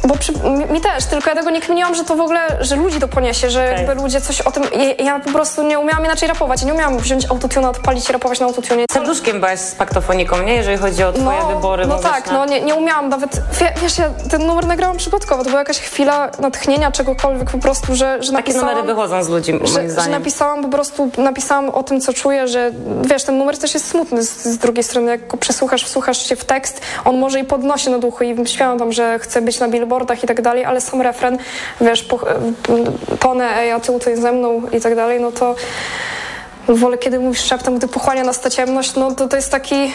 bo przy, mi, mi też, tylko ja tego nie kminiłam, że to w ogóle, że ludzi to poniesie, że Okej. jakby ludzie coś o tym... Ja, ja po prostu nie umiałam inaczej rapować, nie umiałam wziąć autotuna, odpalić i rapować na autotunie. Serduszkiem byłaś z paktofoniką, nie? Jeżeli chodzi o twoje wybory No tak, no nie, nie umiałam nawet, wie, wiesz, ja ten numer nagrałam przypadkowo, to była jakaś chwila natchnienia czegokolwiek po prostu, że, że Takie numery wychodzą z ludzi, moim że, że napisałam po prostu, napisałam o tym, co czuję, że wiesz, ten numer też jest smutny z, z drugiej strony, jak go przesłuchasz, wsłuchasz się w tekst, on może i podnosi na duchu i śpiewam tam, że chcę być na billboardach i tak dalej, ale sam refren, wiesz, po, tonę, ej, a ty tutaj ze mną i tak dalej, no to wolę, kiedy mówisz szeptem, gdy pochłania nas ta ciemność, no to to jest taki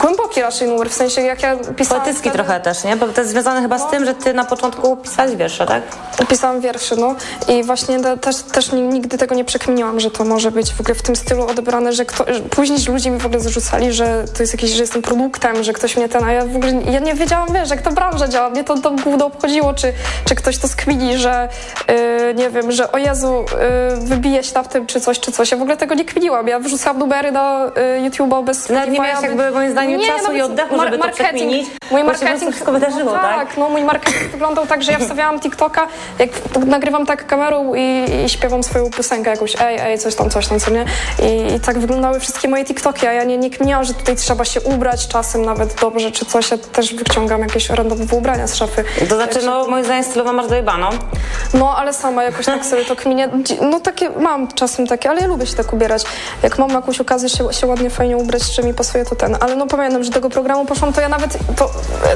głęboki raczej numer, w sensie jak ja pisałam... Poetycki wtedy- trochę też, nie? Bo to jest związane chyba z tym, że ty na początku pisałeś wiersze, tak? Pisałam wierszy, no i właśnie te, też, też ni- nigdy tego nie przekminiłam, że to może być w ogóle w tym stylu odebrane, że kto, że później ludzie mi w ogóle zarzucali, że to jest jakieś, że jestem produktem, że ktoś mnie ten, a ja w ogóle ja nie wiedziałam, wiesz, jak ta branża działa, mnie to, to gówno obchodziło, czy, czy ktoś to skmini, że yy, nie wiem, że o Jezu, yy, wybije się na tym, czy coś, czy coś, ja w ogóle tego nie kminiłam, ja wrzucałam numery na yy, YouTube'a bez Nawet nie miałaś jakby, moim zdaniem, Nie, czasu i oddechu, żeby to przekminić, Mój marketing wszystko wydarzyło, no tak? tak? no mój marketing wyglądał tak, że ja wstawiałam TikToka, jak nagrywam tak kamerą i, i śpiewam swoją piosenkę jakąś, ej, ej, coś tam, coś tam, co nie? I, i tak wyglądały wszystkie moje TikToki, a ja nie, nie kminiałam, że tutaj trzeba się ubrać czasem nawet dobrze, czy coś, ja też wyciągam jakieś randomowe ubrania z szafy. To znaczy, no moim zdaniem stylowo masz dojebano. No, ale sama jakoś tak sobie to kminię. No takie, mam czasem takie, ale ja lubię się tak ubierać. Jak mam jakąś okazję się, się ładnie, fajnie ubrać, czy mi pasuje, to ten. Ale no pamiętam, że do tego programu poszłam, to ja nawet, to,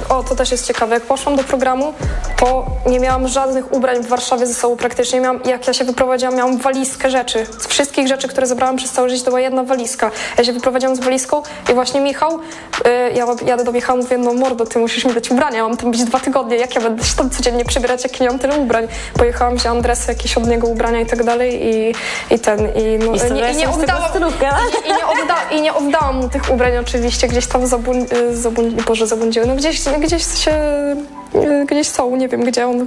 o, to też jest ciekawe, jak poszłam do programu, to nie miałam żadnych ubrań w Warszawie ze sobą praktycznie. Miałam, jak ja się wyprowadziłam, miałam walizkę rzeczy. Z wszystkich rzeczy, które zebrałam przez całe życie, to była jedna walizka. Ja się wyprowadziłam z walizką i właśnie Michał, y, ja jadę do Michała, mówię, no mordo, ty musisz mi dać ubrania, mam tam być dwa tygodnie, jak ja będę się tam codziennie przebierać, jak nie mam tyle ubrań. Pojechałam, wzięłam dresy, jakieś od niego ubrania i tak dalej i, i ten, i, no, I sobie z stylówkę, i, i, nie odda, I nie oddałam mu tych ubrań oczywiście, gdzieś tam zabun, y, zabun, Boże, zabłądziły, no gdzieś, gdzieś się, y, gdzieś są, nie wiem gdzie on.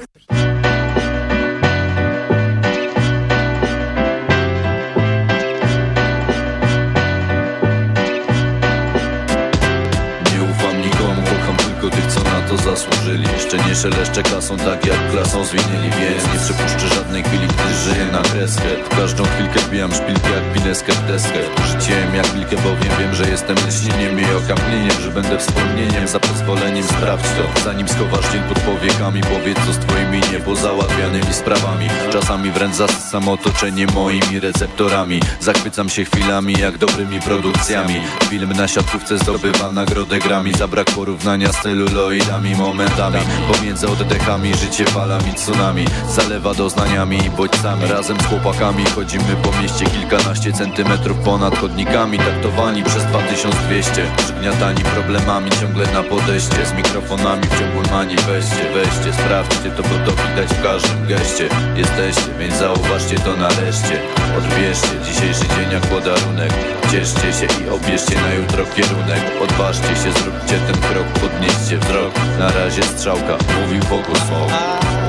Zasłużyli. Jeszcze nie szeleszczę kasą tak jak klasą zwinęli Więc. Nie przepuszczę żadnej chwili, gdy żyję na kreskę. Każdą chwilkę wbijam szpilkę jak pineskę w deskę Życiem jak wilkę, bowiem wiem, że jestem lśnieniem I okamnieniem, że będę wspomnieniem. Za pozwoleniem sprawdź to Zanim schowasz dzień pod powiekami. Powiedz co z twoimi niepozałatwianymi sprawami. Czasami wręcz zasysam otoczenie moimi receptorami. Zachwycam się chwilami jak dobrymi produkcjami. Film na siatkówce zdobywa nagrodę grami Za brak porównania z celuloidami momentami. Pomiędzy oddechami życie falami tsunami. Zalewa doznaniami i bodźcami. Razem z chłopakami chodzimy po mieście. Kilkanaście centymetrów ponad chodnikami. Taktowani przez 2200 Przygniatani problemami ciągle na podejście. Z mikrofonami w ciągu mani Weźcie, weźcie, sprawdźcie to Bo to widać w każdym geście. Jesteście, więc zauważcie to nareszcie Odbierzcie dzisiejszy dzień jak podarunek. Cieszcie się i obierzcie na jutro kierunek. Odważcie się, zróbcie ten krok Podnieście wzrok. Na razie strzałka, mówił Fokus Smok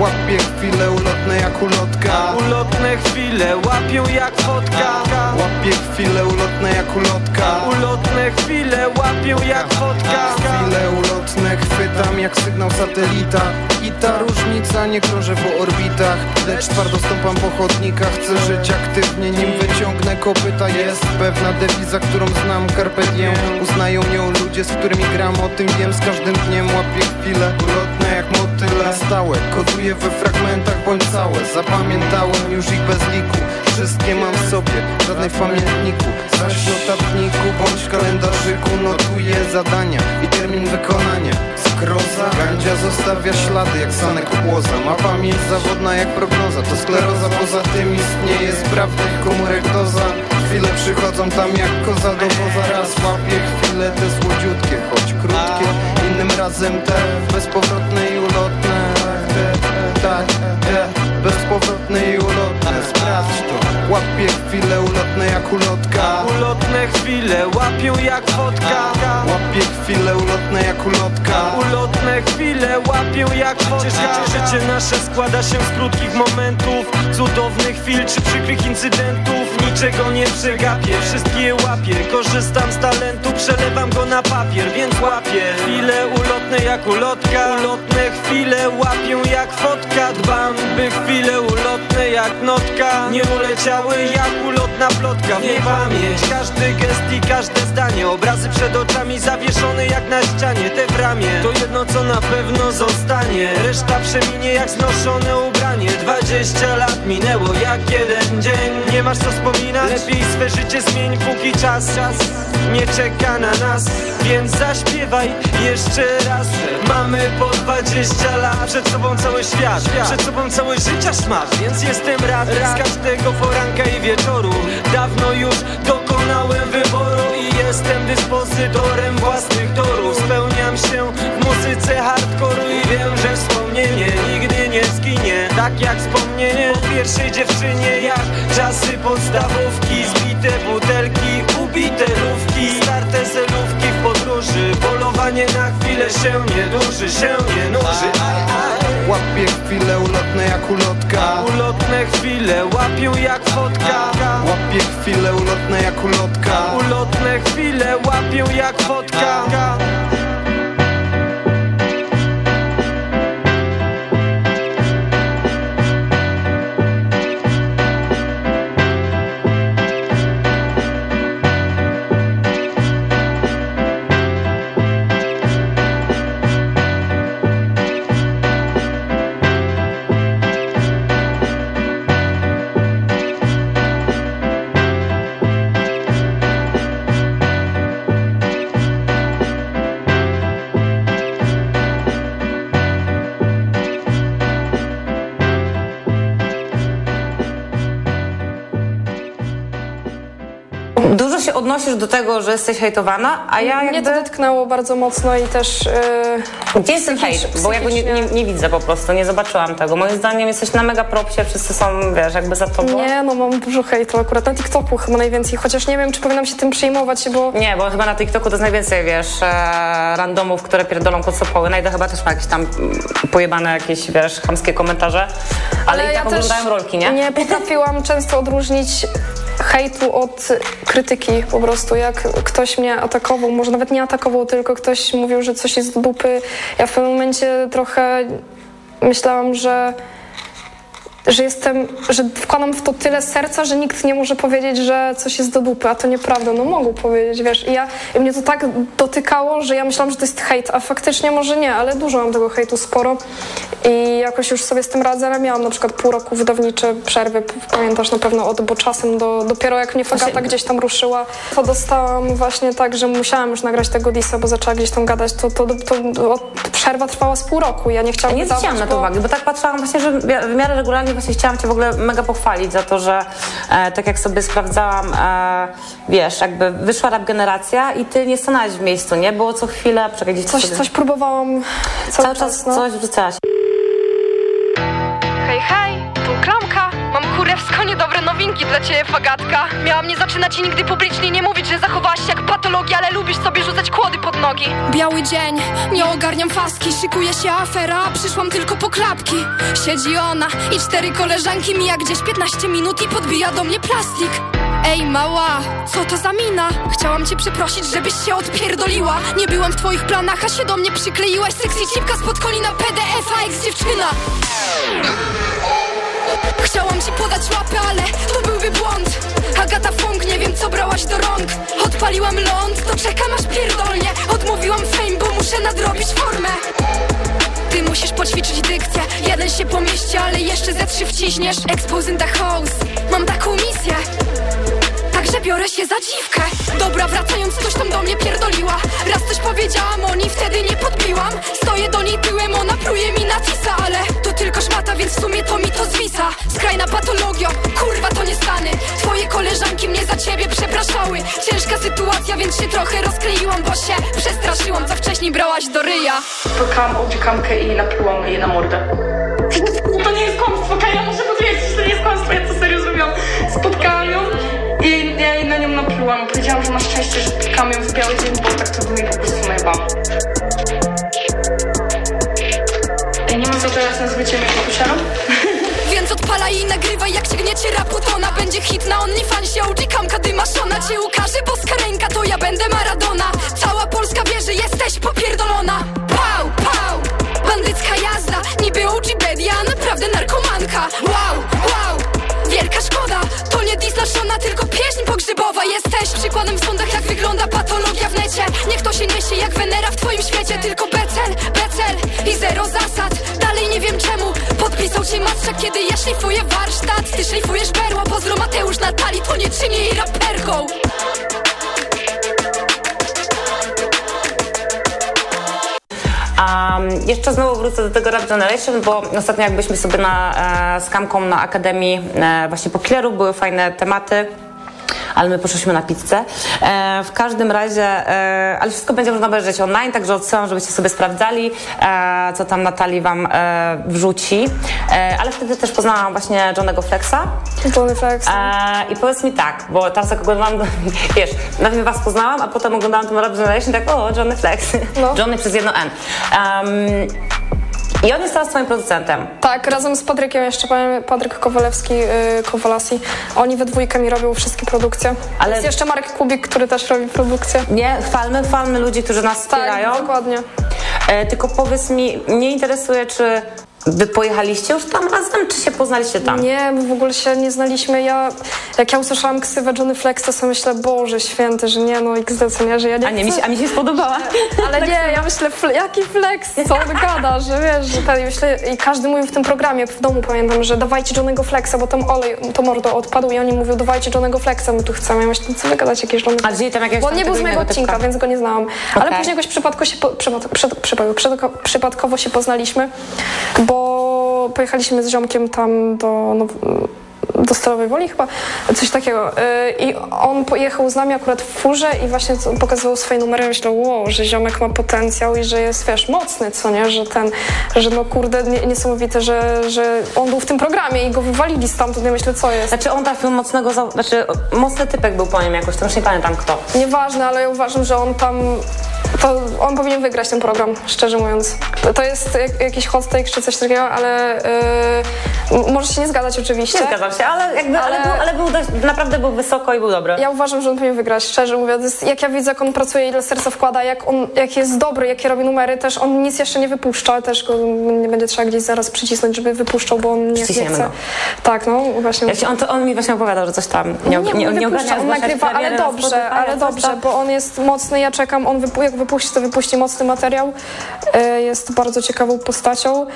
Łapię chwile ulotne jak ulotka. Ulotne chwile łapią jak fotka. Łapię chwile ulotne jak ulotka. Ulotne chwile łapią jak fotka. Chwile ulotne chwytam jak sygnał satelita. I ta różnica nie krążę po orbitach Lecz twardo stąpam po chodnikach. Chcę żyć aktywnie, nim wyciągnę kopyta Jest pewna dewiza, którą znam. Carpe diem Uznają ją ludzie, z którymi gram. O tym wiem, z każdym dniem łapię chwile Ulotne jak motyle. Stałe, koduję we fragmentach bądź całe. Zapamiętałem już ich bez liku Wszystkie mam w sobie, żadnej w pamiętniku Zaś w notatniku bądź kalendarzyku Notuję zadania i termin wykonania Skroza, gandzia zostawia ślady jak sanek płoza Ma pamięć zawodna jak prognoza To skleroza, poza tym istnieje sprawnych komórek doza Chwile przychodzą tam jak koza do woza Raz łapię chwile te słodziutkie, choć krótkie Innym razem te bezpowrotne i ulotne Tak, bezpowrotne i ulotne Sprawdź to, łapię chwile ulotne jak ulotka. Ulotne chwile łapią jak wodka Łapie chwile ulotne jak ulotka. Ulotne chwile łapią jak wodka Życie nasze składa się z krótkich momentów Cudownych chwil czy przykrych incydentów Niczego nie przegapię, wszystkie łapię. Korzystam z talentu, przelewam go na papier Więc łapię. Chwile ulotne jak ulotka Ulotne chwile łapią jak fotka. Dbam, by chwile ulotne jak notka. Nie uleciały jak ulotna plotka W niej pamięć, każdy gest i każde zdanie Obrazy przed oczami zawieszone jak na ścianie Te w ramię, to jedno co na pewno zostanie. Reszta przeminie jak znoszone ubranie Dwadzieścia lat minęło jak jeden dzień. Nie masz co wspominać? Lepiej swe życie zmień póki czas Czas nie czeka na nas. Więc zaśpiewaj jeszcze raz. Mamy po dwadzieścia lat. Przed sobą cały świat. Przed sobą całe życia szmat Więc jestem rad z każdego poranka i wieczoru. Dawno już dokonałem wyboru I jestem dyspozytorem własnych torów. Spełniam się w muzyce hardkoru I wiem, że wspomnienie nigdy nie zginie. Tak jak wspomnienie o pierwszej dziewczynie Jak czasy podstawówki Zbite butelki, ubite lówki. Starte zelówki w podróży Polowanie na chwilę się nie duży Się nie nuży. Aj, aj. Łapie chwile ulotne jak ulotka. Ulotne chwile łapią jak fotka. Łapie chwile ulotne jak ulotka. Ulotne chwile łapią jak fotka odnosisz do tego, że jesteś hejtowana, a ja Mnie jakby... to dotknęło bardzo mocno i też... Yy, Gdzie jest ten hejt? Bo ja go nie, nie, nie widzę po prostu, nie zobaczyłam tego. Moim zdaniem jesteś na mega propsie, wszyscy są, wiesz, jakby za tobą. Nie, no mam dużo hejtu akurat na TikToku chyba najwięcej, chociaż nie wiem, czy powinnam się tym przejmować, bo... Nie, bo chyba na TikToku to jest najwięcej, wiesz, e, randomów, które pierdolą pod sopoły. Najda chyba też ma jakieś tam pojebane jakieś, wiesz, chamskie komentarze. Ale, i tak oglądają rolki, nie? Nie potrafiłam często odróżnić hejtu od krytyki po prostu. Jak ktoś mnie atakował, może nawet nie atakował, tylko ktoś mówił, że coś jest dupy. Ja w pewnym momencie trochę myślałam, że że jestem, że wkładam w to tyle serca, że nikt nie może powiedzieć, że coś jest do dupy, a to nieprawda, no mogą powiedzieć, wiesz, i, ja, i mnie to tak dotykało, że ja myślałam, że to jest hejt, a faktycznie może nie, ale dużo mam tego hejtu, sporo. I jakoś już sobie z tym radzę, ale miałam na przykład pół roku wydawnicze przerwy, pamiętasz na pewno od, bo czasem do, dopiero jak mnie Fagata gdzieś tam ruszyła, to dostałam właśnie tak, że musiałam już nagrać tego disa, bo zaczęła gdzieś tam gadać, to, to, to, to przerwa trwała z pół roku, ja nie chciałam Nie zwróciłam na to bo- uwagi, bo tak patrzyłam właśnie, że w miarę regularnie właśnie chciałam Cię w ogóle mega pochwalić za to, że e, tak jak sobie sprawdzałam, e, wiesz, jakby wyszła rap generacja i Ty nie stanęłaś w miejscu, nie? Było co chwilę, czekaj, gdzieś Coś, sobie... coś próbowałam cały, Cały czas czas, no. coś wrzucałaś. Dla ciebie, fagatka. Miałam nie zaczynać i nigdy publicznie nie mówić, że zachowałaś się jak patologia, ale lubisz sobie rzucać kłody pod nogi. Biały dzień, nie ogarniam faski Szykuje się afera, a przyszłam tylko po klapki Siedzi ona i cztery koleżanki Mija gdzieś 15 minut i podbija do mnie plastik Ej mała, co to za mina? Chciałam cię przeprosić, żebyś się odpierdoliła Nie byłam w twoich planach, a się do mnie przykleiłaś Sexy cipka spod kolina PDF, a ex dziewczyna Chciałam ci podać łapę, ale to byłby błąd. Agata Funk, nie wiem co brałaś do rąk. Odpaliłam ląd, to czekam aż pierdolnie. Odmówiłam fame, bo muszę nadrobić formę. Ty musisz poćwiczyć dykcję. Jeden się pomieści, ale jeszcze ze trzy wciśniesz. Expose in the house. Mam taką misję biorę się za dziwkę. Dobra, wracając, coś tam do mnie pierdoliła. Raz coś powiedziałam, oni wtedy nie podbiłam. Stoję do niej tyłem, ona pluje mi na tisa Ale to tylko szmata, więc w sumie to mi to zwisa. Skrajna patologio, kurwa to nie stany. Twoje koleżanki mnie za ciebie przepraszały. Ciężka sytuacja, więc się trochę rozkleiłam Bo się przestraszyłam, co wcześniej brałaś do ryja. Spotkałam obrzykałamkę i naplułam jej na mordę. To nie jest kłamstwo, Kaja, muszę powiedzieć, że to nie jest kłamstwo, ja to serio zrobiłam. Spotkałam ją i nią naplułam. Powiedziałam, że masz szczęście, że spotkałam ją w biały dzień, bo tak to by mi po prostu najebałam. Ej, nie ma co teraz na zbycie mnie popusiaram? Więc odpalaj i nagrywaj jak cię gniecie rapu tona Będzie hit na OnlyFansie OG Kamka Dymaszona Cię ukaże boska ręka to ja będę Maradona Cała Polska wie, że jesteś popierdolona Pał, pał Bandycka jazda Niby OG Bedia, pogrzebowa Jesteś przykładem w sądach jak wygląda patologia w necie. Niech to się niesie jak Wenera w twoim świecie Tylko becel, becel i zero zasad. Dalej nie wiem czemu podpisał cię Matrzak Kiedy ja szlifuję warsztat, ty szlifujesz berło Pozdro Mateusz Natali, to nie czyni jej raperką. Um, jeszcze znowu wrócę do tego Rap Generation, bo ostatnio jakbyśmy sobie na, e, z Kamką na Akademii e, właśnie po killerów były fajne tematy ale my poszliśmy na pizzę. E, w każdym razie, e, ale wszystko będzie można obejrzeć online, także odsyłam, żebyście sobie sprawdzali, e, co tam Natalii wam e, wrzuci. E, ale wtedy też poznałam właśnie Johnego Flexa. Johnny Flex. E, I powiedz mi tak, bo teraz jak oglądałam, wiesz, najpierw was poznałam, a potem oglądałam ten Rap Generation, tak o, Johnny Flex. Johnny przez jedno N. Um, I on jest teraz twoim producentem. Tak, razem z Patrykiem, jeszcze powiem, Patryk Kowalewski, yy, Kowalasi. Oni we dwójkę mi robią wszystkie produkcje. Ale... Jest jeszcze Marek Kubik, który też robi produkcję. Nie, chwalmy, chwalmy ludzi, którzy nas wspierają. Tak, dokładnie. E, tylko powiedz mi, mnie interesuje, czy wy pojechaliście już tam razem, czy się poznaliście tam? Nie, bo w ogóle się nie znaliśmy. Ja, jak ja usłyszałam ksywę Johnny Flex, to sobie myślę, Boże święty, że nie, no XD, co nie, że ja nie A nie, mi się, a mi się spodobała. Ale nie, ja myślę, fle, jaki flex, co on gada, że wiesz, że ten, i myślę, i każdy mówił w tym programie, w domu pamiętam, że dawajcie Johnnego Flexa, bo tam olej, to mordo odpadł i oni mówią, dawajcie Johnnego Flexa, my tu chcemy. Ja myślę, co wy gadacie, jakieś Johnny A gdzie tam jakiegoś Bo on nie był z mojego odcinka, typka? więc go nie znałam. Ale Okej. później jakoś przypadko się, po, przypad, przed, przypadku, przypadko, przypadkowo się poznaliśmy, bo pojechaliśmy z ziomkiem tam do... No, do Stalowej Woli chyba, coś takiego. Yy, I on pojechał z nami akurat w furze i właśnie pokazywał swoje numery. Myślę, wow, że ziomek ma potencjał i że jest, wiesz, mocny, co nie? Że ten, że no kurde, nie, niesamowite, że, że on był w tym programie i go wywalili stamtąd. Ja myślę, co jest. Znaczy on trafił mocnego, za... znaczy mocny typek był po nim jakoś, tam już nie pamiętam kto. Nieważne, ale ja uważam, że on tam. To on powinien wygrać ten program, szczerze mówiąc. To jest jak, jakiś hot take czy coś takiego, ale yy, może się nie zgadzać oczywiście. Nie zgadzam się, ale jakby, ale, był, ale był dość, naprawdę był wysoko i był dobry. Ja uważam, że on powinien wygrać, szczerze mówiąc. Jak ja widzę, jak on pracuje, ile serca wkłada, jak on jak jest dobry, jakie robi numery, też on nic jeszcze nie wypuszcza, też go nie będzie trzeba gdzieś zaraz przycisnąć, żeby wypuszczał, bo on nie, nie chce. go. Tak, no właśnie. Ja się, on, to, on mi właśnie opowiadał, że coś tam nie, nie, nie, nie, ogarnia on nagrywa, ale dobrze, ale dobrze, tam. bo on jest mocny, ja czekam, on wypu- jak wypuści, to wypuści mocny materiał, E, jest bardzo ciekawą postacią,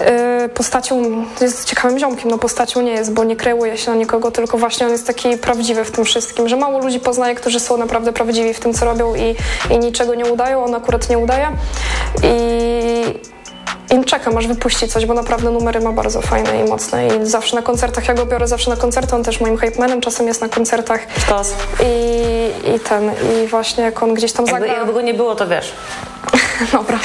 E, postacią, jest ciekawym ziomkiem, no postacią nie jest, bo nie kreuje się na nikogo, tylko właśnie on jest taki prawdziwy w tym wszystkim, że mało ludzi poznaje, którzy są naprawdę prawdziwi w tym, co robią i, i niczego nie udają, on akurat nie udaje i i czekam, aż wypuści coś, bo naprawdę numery ma bardzo fajne i mocne i zawsze na koncertach, ja go biorę zawsze na koncerty, on też moim hype manem, czasem jest na koncertach Sztos. i, i ten, i właśnie jak on gdzieś tam Jakby, zagra... jakby go nie było, to wiesz. Dobra.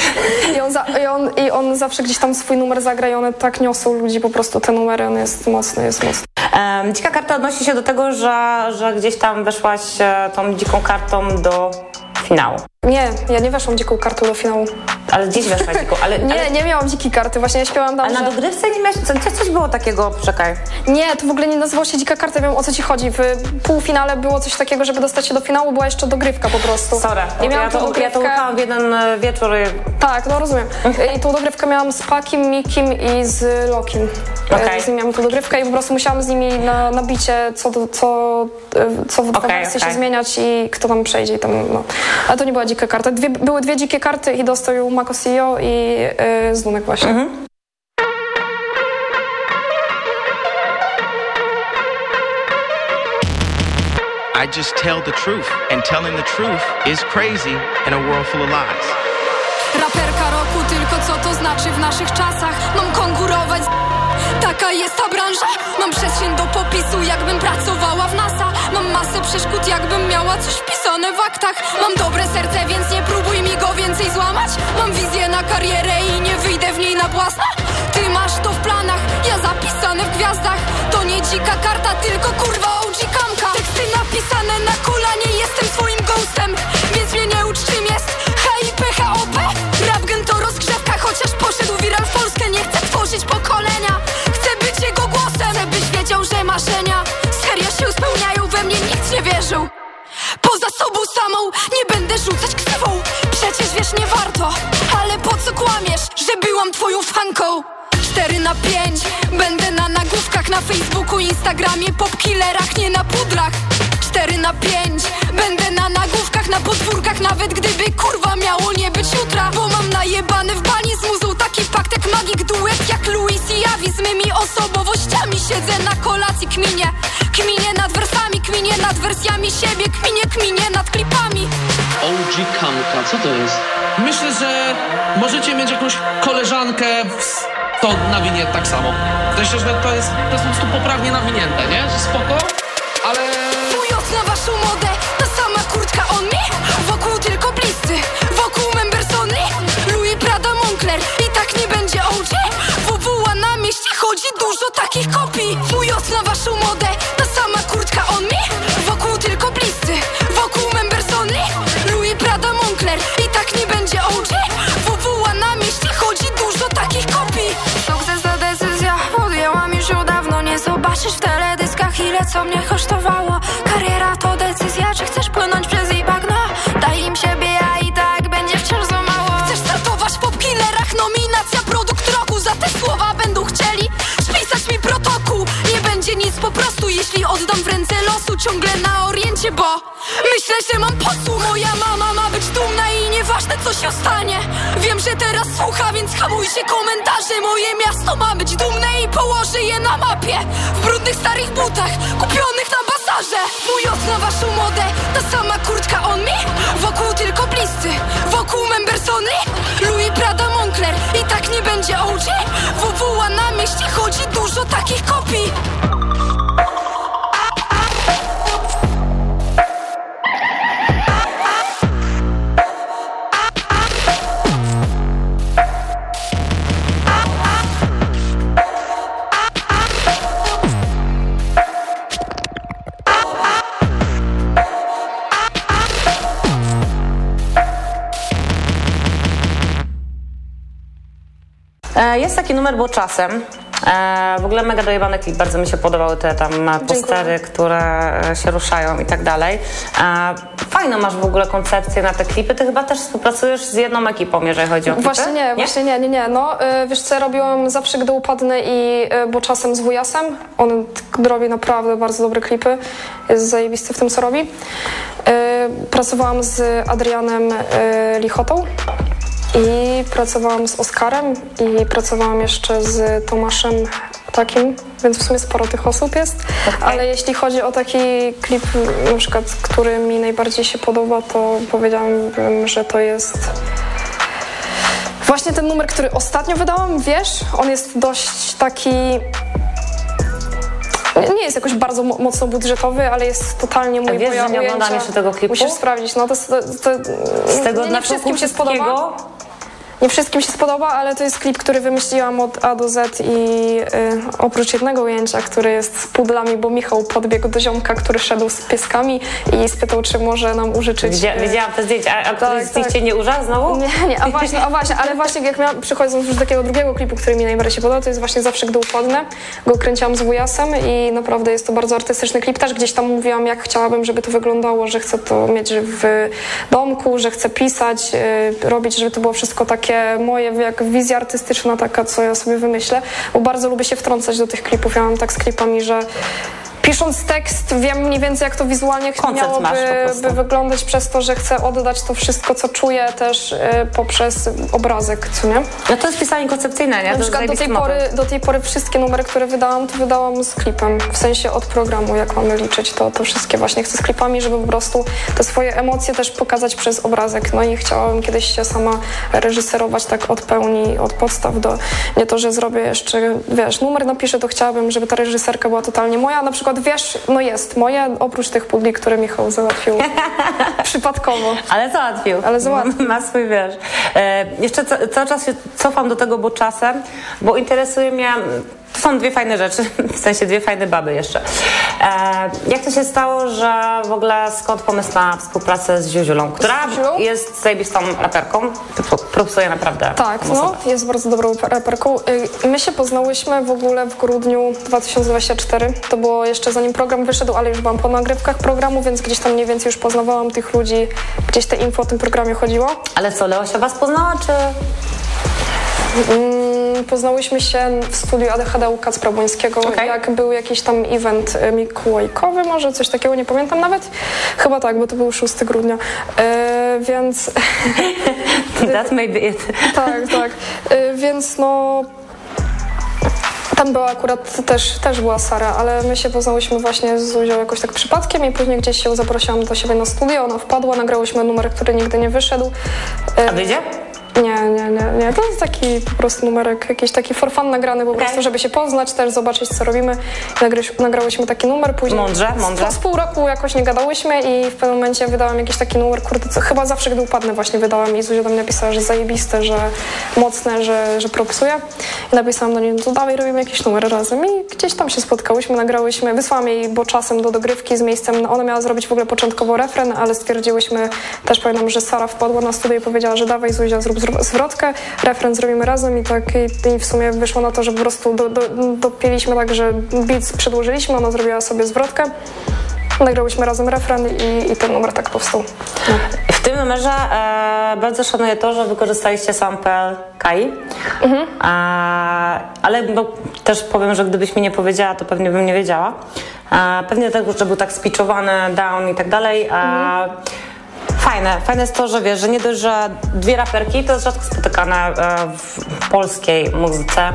I on, za, i, on, I on zawsze gdzieś tam swój numer zagra i one tak niosą ludzi po prostu te numery, on jest mocny, jest mocny. Dzika karta odnosi się do tego, że, że gdzieś tam weszłaś e, tą dziką kartą do finału. Nie, ja nie weszłam dziką kartą do finału. Ale gdzieś weszłaś dziką, ale... Nie, ale... nie miałam dzikiej karty, właśnie ja śpiewałam tam, Ale na że... dogrywce nie miałeś... Coś, coś było takiego, czekaj. Nie, to w ogóle nie nazywało się dzika karta, wiem o co ci chodzi. W półfinale było coś takiego, żeby dostać się do finału, była jeszcze dogrywka po prostu. Sorry, Ja miałam ja to, ja to łykałam w jeden e, wieczór. Tak, no rozumiem. I tą dogrywkę miałam z Pakim, Mikim i z Lokim. Okej. Z nimi miałam tą dogrywkę i po prostu musiałam z nimi na, na bicie co, co, e, co w wersje okej. się zmieniać i kto tam przejdzie i tam, no. Ale to nie była dzika karta. Dwie, były dwie dzikie karty i dostał ją Mako CEO i y, Zdunek właśnie. Mhm. I just tell the truth, and telling the truth is crazy in a world full of lies. Raperka roku, tylko co to znaczy w naszych czasach? Mam konkurować z... Taka jest ta branża Mam przestrzeń do popisu, jakbym pracowała w NASA Mam masę przeszkód, jakbym miała coś wpisane w aktach. Mam dobre serce, więc nie próbuj mi go więcej złamać. Mam wizję na karierę i nie wyjdę w niej na własna Ty masz to w planach, ja zapisane w gwiazdach. To nie dzika karta, tylko kurwa OG kamka. Teksty napisane na kula, nie jestem swoim ghostem. Więc mnie nie ucz czym jest HIPHOP Rapgen to rozgrzewka, chociaż poszedł viral w Polskę. Nie chcę tworzyć pokolenia, chcę być jego głosem. Chcę byś wiedział, że marzenia kur... twarzą Poza sobą samą nie będę rzucać ksywą Przecież wiesz nie warto, ale po co kłamiesz, że byłam twoją fanką? 4 na 5 Będę na nagłówkach na Facebooku, Instagramie, popkillerach, nie na pudlach 4 na 5 Będę na nagłówkach, na podwórkach Nawet gdyby kurwa miało nie być jutra. Bo mam najebany w bani z muzą Taki pakt jak magik, duet jak Louis i Javi Z mymi osobowościami siedzę na kolacji Kminie, kminie nad nad wersjami siebie Kminie, kminie nad klipami OG Kamka, co to jest? Myślę, że możecie mieć jakąś koleżankę w to nawinie tak samo. Myślę, że to jest, to jest po prostu poprawnie nawinięte, nie? Że spoko, ale... Mój na waszą modę, ta sama kurtka on mi Wokół tylko bliscy, wokół members only Louis Prada Moncler i tak nie będzie OG WWA na mieście chodzi dużo takich kopii co mnie kosztowało. Kariera to decyzja, czy chcesz płynąć przez jej bagno? Daj im siebie, a i tak będzie wciąż za mało. Chcesz startować w popkillerach, nominacja produkt roku. Za te słowa będą chcieli spisać mi protokół. Nie będzie nic po prostu, jeśli oddam w ręce losu Ciągle na oriencie, bo myślę, że mam podsłuch Moja mama co się stanie. Wiem, że teraz słucha, więc hamujcie komentarze. Moje miasto ma być dumne i położę je na mapie. W brudnych starych butach, kupionych na bazarze Mój na waszą modę, ta sama kurtka on mi? Wokół tylko bliscy, wokół members only Louis Prada Moncler i tak nie będzie OG WWA na mieście chodzi dużo takich kopii Jest taki numer, bo czasem. E, w ogóle mega dojebany klip, bardzo mi się podobały te tam e, postery, które e, się ruszają i tak dalej. E, Fajną masz w ogóle koncepcję na te klipy. Ty chyba też współpracujesz z jedną ekipą, jeżeli chodzi o klipy? Właśnie nie, właśnie nie, nie, nie. No, wiesz co, ja robiłam zawsze, gdy upadnę i, bo czasem z wujasem, on robi naprawdę bardzo dobre klipy, jest zajebisty w tym, co robi. Pracowałam z Adrianem Lichotą i pracowałam z Oskarem i pracowałam jeszcze z Tomaszem takim, więc w sumie sporo tych osób jest. Ale jeśli chodzi o taki klip, na przykład, który mi najbardziej się podoba, to powiedziałabym, że to jest Właśnie ten numer, który ostatnio wydałam, wiesz, on jest dość taki. Nie jest jakoś bardzo mo- mocno budżetowy, ale jest totalnie mój A wiesz, że nie oglądam jeszcze tego klipu? Musisz sprawdzić. No to, to, to Z tego nie, nie wszystkim się spodoba. Nie wszystkim się spodoba, ale to jest klip, który wymyśliłam od A do Z i y, oprócz jednego ujęcia, które jest z pudlami, bo Michał podbiegł do ziomka, który szedł z pieskami i spytał, czy może nam użyczyć... Widzia, y, widziałam te zdjęcia, a, a tak, któryś z nich tak. cię nie użał znowu? Nie, nie, a właśnie, a właśnie, ale właśnie jak miałam, przychodząc już do takiego drugiego klipu, który mi najbardziej się podoba, to jest właśnie Zawsze Gdy Upadnę. Go kręciłam z wujasem i naprawdę jest to bardzo artystyczny klip. Też gdzieś tam mówiłam, jak chciałabym, żeby to wyglądało, że chcę to mieć w domku, że chcę pisać, y, robić, żeby to było wszystko takie moje, jak wizja artystyczna taka, co ja sobie wymyślę, bo bardzo lubię się wtrącać do tych klipów. Ja mam tak z klipami, że Pisząc tekst, wiem mniej więcej, jak to wizualnie Koncept miałoby by wyglądać przez to, że chcę oddać to wszystko, co czuję też y, poprzez obrazek, co nie? No to jest pisanie koncepcyjne, nie? Na przykład do tej, pory, do tej pory wszystkie numery, które wydałam, to wydałam z klipem. W sensie od programu, jak mamy liczyć, to, to wszystkie właśnie chcę z klipami, żeby po prostu te swoje emocje też pokazać przez obrazek. No i chciałabym kiedyś się sama reżyserować tak od pełni, od podstaw do... Nie to, że zrobię jeszcze, wiesz, numer napiszę, to chciałabym, żeby ta reżyserka była totalnie moja. Na przykład, wiesz, no jest moje, oprócz tych pudli, które Michał załatwił przypadkowo. Ale załatwił. Ale załatwił. Ma swój wiesz. E, jeszcze ca cały czas się cofam do tego, bo czasem, bo interesuje mnie. To są dwie fajne rzeczy, w sensie dwie fajne baby jeszcze. E, jak to się stało, że w ogóle skąd pomysł na współpracę z Ziuziulą, która jest zajebistą raperką, propsuje naprawdę Tak, no, jest bardzo dobrą raperką. Y, My się poznałyśmy w ogóle w grudniu 2024. To było jeszcze zanim program wyszedł, ale już byłam po nagrywkach programu, więc gdzieś tam mniej więcej już poznawałam tych ludzi, gdzieś te info o tym programie chodziło. Ale co, Leosia was poznała, czy... Mm, poznałyśmy się w studiu ADHD u Kacpra Błońskiego, jak był jakiś tam event y, mikołajkowy, może coś takiego, nie pamiętam nawet. Chyba tak, bo to był 6 grudnia. E, więc... That may be it. tak, tak. E, więc no... Tam była akurat też, też była Sara, ale my się poznałyśmy właśnie z Zuzią jakoś tak przypadkiem i później gdzieś się zaprosiłam do siebie na studio, ona wpadła, nagrałyśmy numer, który nigdy nie wyszedł. A wyjdzie? Nie, nie, nie, nie. To jest taki po prostu numerek, jakiś taki for fun nagrany po prostu, żeby się poznać, też zobaczyć, co robimy. Nagryś, nagrałyśmy taki numer, później... Mądrze, mądrze. Z pół roku jakoś nie gadałyśmy i w pewnym momencie wydałam jakiś taki numer, kurde, co, chyba zawsze, gdy upadnę właśnie wydałam i Zuzia do mnie napisała, że zajebiste, że mocne, że, że propsuje. I napisałam do niej, no to dawaj, robimy jakiś numer razem i gdzieś tam się spotkałyśmy, nagrałyśmy, wysłałam jej, bo czasem do dogrywki z miejscem, ona miała zrobić w ogóle początkowo refren, ale stwierdziłyśmy, też pamiętam, że Sara wpadła na studio i powiedziała, że dawaj Zuzia, zrób zrób zwrotkę, refren zrobimy razem i tak i, i w sumie wyszło na to, że po prostu do, do, dopięliśmy tak, że beat przedłużyliśmy, ona zrobiła sobie zwrotkę, nagrałyśmy razem refren i, i ten numer tak powstał. No. W tym numerze e, bardzo szanuję to, że wykorzystaliście sample Kai, Mhm. ale też powiem, że gdybyś mi nie powiedziała, to pewnie bym nie wiedziała. E, pewnie dlatego, że był tak spiczowany, down i tak dalej. Mhm. Fajne, fajne jest to, że wiesz, że nie dość, że dwie raperki, to jest rzadko spotykane e, w polskiej muzyce,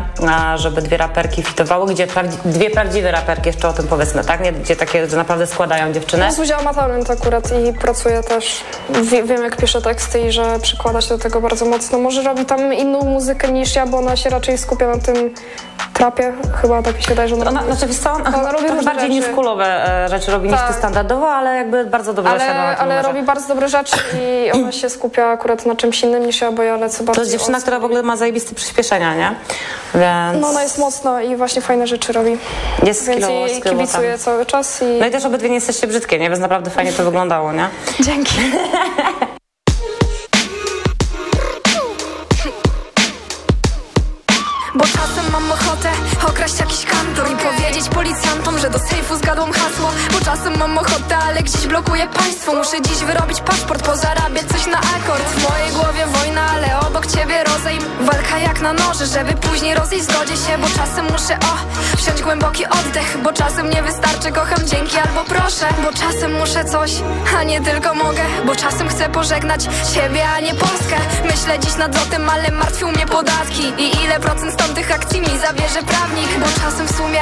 e, żeby dwie raperki fitowały, gdzie prawdzi dwie prawdziwe raperki, jeszcze o tym powiedzmy, tak? Nie, gdzie takie, że naprawdę składają dziewczyny. Zuzia ma talent akurat i pracuje też, wie, wiem jak pisze teksty i że przykłada się do tego bardzo mocno. Może robi tam inną muzykę niż ja, bo ona się raczej skupia na tym trapie, chyba tak mi się wydaje, że ona, Ona, znaczy, wiesz co, ona, ona robi różne bardziej rzeczy. newschoolowe e, rzeczy robi niż Tak. ty standardowo, ale jakby bardzo dobrze ale, osiadła na tym ale numerze. robi bardzo dobre rzeczy i ona się skupia akurat na czymś innym niż ja, bo ja lecę bardziej To jest dziewczyna, która w ogóle ma zajebiste przyspieszenia, nie? Więc... No ona jest mocna i właśnie fajne rzeczy robi. Jest Więc skillowo, jej kibicuję cały czas i... No i też obydwie nie jesteście brzydkie, nie? Więc naprawdę fajnie to wyglądało, nie? Dzięki. że do sejfu zgadłam hasło Bo czasem mam ochotę, ale gdzieś blokuje państwo. Muszę dziś wyrobić paszport, pozarabiać coś na akord. W mojej głowie wojna, ale obok ciebie rozejm. Walka jak na noży, żeby później rozejść zgodzie się Bo czasem muszę, o, wziąć głęboki oddech Bo czasem nie wystarczy, kocham dzięki albo proszę. Bo czasem muszę coś, a nie tylko mogę. Bo czasem chcę pożegnać siebie, a nie Polskę. Myślę dziś nad lotem, ale martwią mnie podatki. I ile procent stąd tych akcji mi zabierze prawnik? Bo czasem w sumie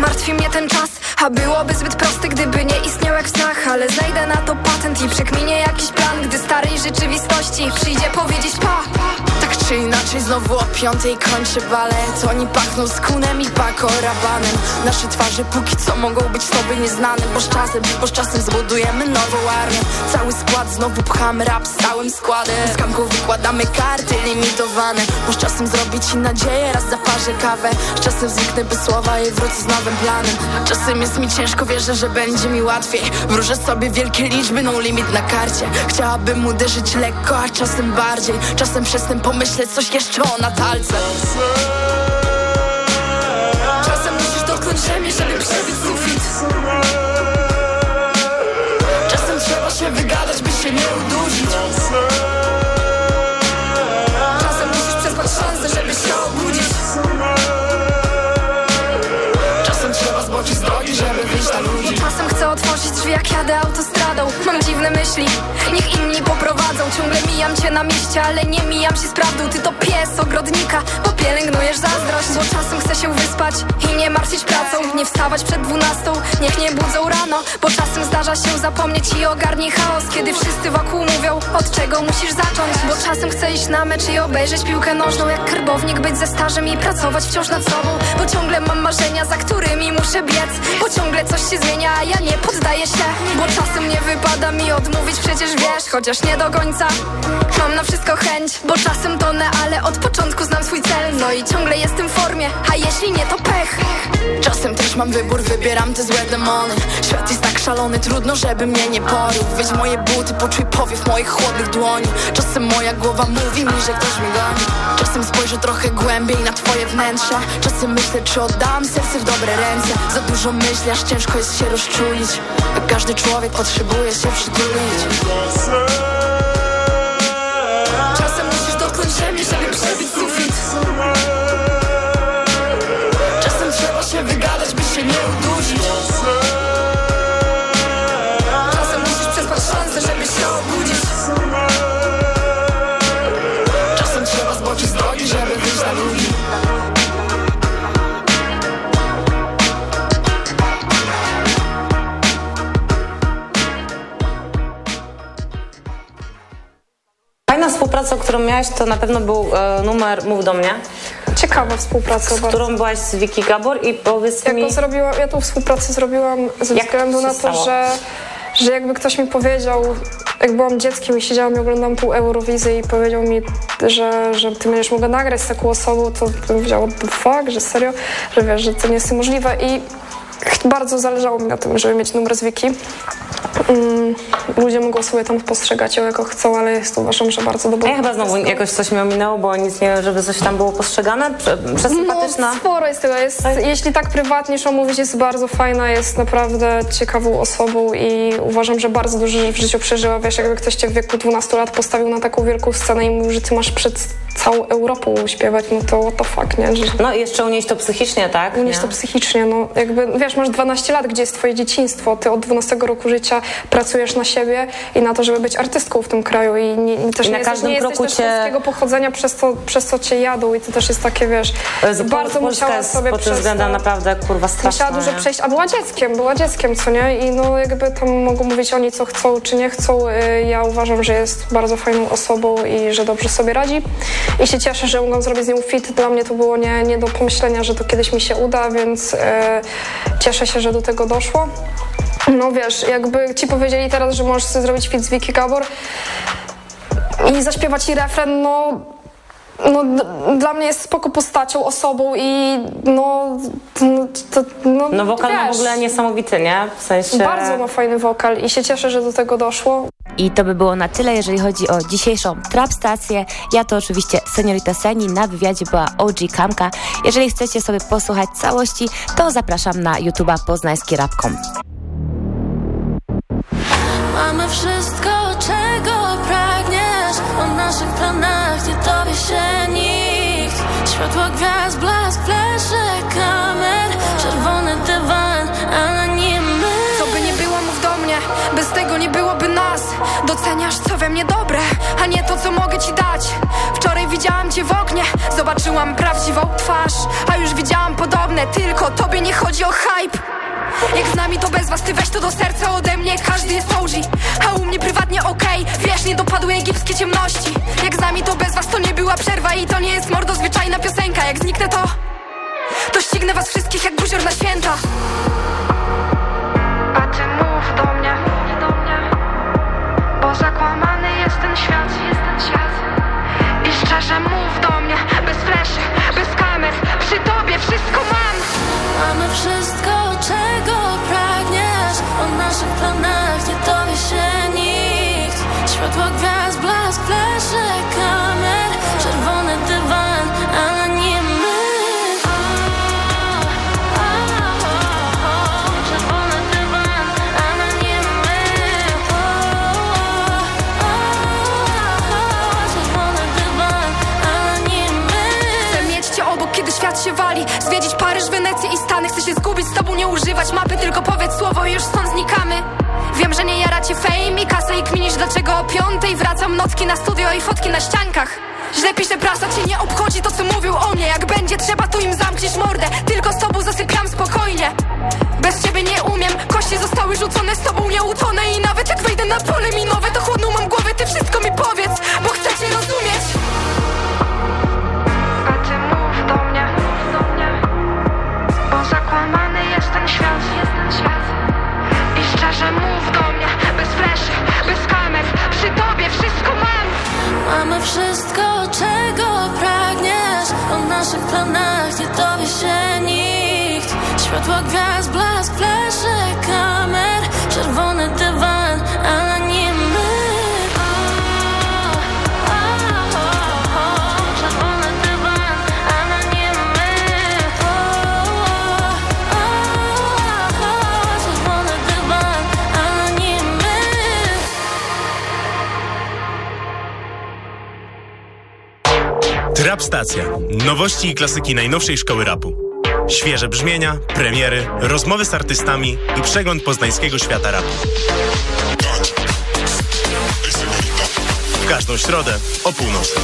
martwi mnie ten czas A byłoby zbyt proste, gdyby nie istniał jak w snach Ale znajdę na to patent i przekminie jakiś plan Gdy starej rzeczywistości przyjdzie powiedzieć pa czy inaczej znowu o piątej kończy balet. Oni pachną skunem i pakorabanem. Nasze twarze póki co mogą być tobie nieznane Bo z czasem, bo z czasem zbudujemy nową armię. Cały skład znowu pchamy rap z całym składem. Z ganków wykładamy karty limitowane Bo z czasem zrobić ci nadzieję, raz zaparzę kawę. Z czasem zniknę bez słowa i wrócę z nowym planem. Czasem jest mi ciężko, wierzę, że będzie mi łatwiej. Wróżę sobie wielkie liczby, no limit na karcie. Chciałabym uderzyć lekko, a czasem bardziej. Czasem przestęp pomyśleć coś jeszcze o Natalce. Czasem musisz dotknąć ziemi, żeby przebić sufit. Czasem trzeba się wygadać, by się nie udusić drzwi jak jadę autostradą Mam dziwne myśli, niech inni poprowadzą Ciągle mijam cię na mieście, ale nie mijam się z prawdą. Ty to pies ogrodnika, bo pielęgnujesz zazdrość. Bo czasem chcę się wyspać i nie martwić pracą. Nie wstawać przed dwunastą, niech nie budzą rano. Bo czasem zdarza się zapomnieć i ogarnij chaos Kiedy wszyscy wokół mówią, od czego musisz zacząć. Bo czasem chcę iść na mecz i obejrzeć piłkę nożną Jak karbownik, być ze stażem i pracować wciąż nad sobą. Bo ciągle mam marzenia, za którymi muszę biec. Bo ciągle coś się zmienia, a ja nie poddaję się Bo czasem nie wypada mi odmówić, przecież wiesz Chociaż nie do końca. Mam na wszystko chęć, bo czasem tonę Ale od początku znam swój cel. No i ciągle jestem w formie, a jeśli nie to pech. Czasem też mam wybór, wybieram te złe demony. Świat jest tak szalony, trudno żeby mnie nie porył Weź moje buty, poczuj powiew moich chłodnych dłoni. Czasem moja głowa mówi mi, że ktoś mnie goni Czasem spojrzę trochę głębiej na twoje wnętrze. Czasem myślę, czy oddam serce w dobre ręce. Za dużo myśli, aż ciężko jest się rozczulić. A każdy człowiek potrzebuje się przytulić. Czasem musisz dotknąć ziemi, żeby przebić sufit. Czasem trzeba się wygadać, by się nie udusić Fajna współpraca, którą miałaś, to na pewno był e, numer Mów do mnie. Ciekawa współpraca. Z którą byłaś z Vicky Gabor i powiedz mi... Zrobiłam, ja tą współpracę zrobiłam ze Jak względu się na to, stało? że, że jakby ktoś mi powiedział, jak byłam dzieckiem i siedziałam i oglądałam tą Eurowizję i powiedział mi, że, że ty będziesz mogła nagrać z taką osobą, to bym powiedziała, what the fuck, że serio, że wiesz, że to nie jest możliwe i bardzo zależało mi na tym, żeby mieć numer z Wiki. Mm, ludzie mogą sobie tam postrzegać ją jako chcą, ale jest uważam, że bardzo dobra. Ja chyba znowu jakoś coś mi ominęło, bo nic nie wiem, żeby coś tam było postrzegane. Prze, przesympatyczna. No, sporo jest tego. Jest, Jeśli tak prywatnie szło mówić, jest bardzo fajna, jest naprawdę ciekawą osobą i uważam, że bardzo dużo w życiu przeżyła. Wiesz, jakby ktoś cię w wieku 12 lat postawił na taką wielką scenę i mówił, że ty masz przed całą Europą śpiewać, no to what the fuck, nie? Że... No i jeszcze unieść to psychicznie, tak? Unieść Nie? to psychicznie, no jakby, wiesz, masz 12 lat, gdzie jest twoje dzieciństwo, ty od 12 roku życia pracujesz na siebie i na to, żeby być artystką w tym kraju i, nie, i też I nie na jesteś, każdym nie kroku jesteś też cię- pochodzenia, przez to, przez co cię jadą i to też jest takie, wiesz, Jezu, bardzo musiała sobie pod przez względem to- naprawdę kurwa straszna. Musiała dużo nie? przejść, a była dzieckiem, była dzieckiem, co nie? I no jakby tam mogą mówić oni, co chcą, czy nie chcą. Y, Ja uważam, że jest bardzo fajną osobą i że dobrze sobie radzi. I się cieszę, że mogłam zrobić z nią fit. Dla mnie to było nie, nie do pomyślenia, że to kiedyś mi się uda, więc y, cieszę się, że do tego doszło. No wiesz, jakby ci powiedzieli teraz, że możesz sobie zrobić fit z Vicky Gabor i zaśpiewać jej refren, no no, d- dla mnie jest spoko postacią, osobą i no, no, to, no, No wokal ma w wiesz, ogóle niesamowity, nie? W sensie... Bardzo ma fajny wokal i się cieszę, że do tego doszło. I to by było na tyle, jeżeli chodzi o dzisiejszą trap stację. Ja to oczywiście Seniorita Seni, na wywiadzie była OG Kamka. Jeżeli chcecie sobie posłuchać całości, to zapraszam na YouTube'a poznański.com. Mamy nikt Światło Doceniasz co we mnie dobre A nie to co mogę ci dać. Wczoraj widziałam cię w oknie Zobaczyłam prawdziwą twarz A już widziałam podobne Tylko tobie nie chodzi o hype. Jak z nami to bez was, ty weź to do serca ode mnie Każdy jest OG, a u mnie prywatnie okej. Wiesz, nie dopadły egipskie ciemności. Jak z nami to bez was, to nie była przerwa I to nie jest mordo zwyczajna piosenka. Jak zniknę to, to ścignę was wszystkich jak buzior na święta. A ty mów do mnie, do mnie Bo zakłamany jest ten świat, jest ten świat. I szczerze mów do mnie Bez fleszy, bez kamer. Przy tobie wszystko mam. Mamy wszystko, czego pragniesz. O naszych planach nie dowie się nikt. Światło gwiazd, blask, się zgubić z tobą, nie używać mapy Tylko powiedz słowo i już stąd znikamy. Wiem, że nie jara cię fame i kasa i kminisz Dlaczego o piątej wracam nocki na studio i fotki na ściankach. Źle pisze prasa, cię nie obchodzi to co mówił o mnie. Jak będzie trzeba, to im zamkniesz mordę. Tylko z tobą zasypiam spokojnie. Bez ciebie nie umiem, kości zostały rzucone Z tobą nie utonę. I nawet jak wejdę na pole minowe To chłodną mam głowę, ty wszystko mi powiedz Bo chcę cię rozumieć Proszę mów do mnie Bez fleszy, bez kamer. Przy tobie wszystko mam. Mamy wszystko, czego pragniesz. O naszych planach nie dowie się nikt. Światło gwiazd, blask, flash. Stacja. Nowości i klasyki najnowszej szkoły rapu. Świeże brzmienia, premiery, rozmowy z artystami i przegląd poznańskiego świata rapu. W każdą środę o północy.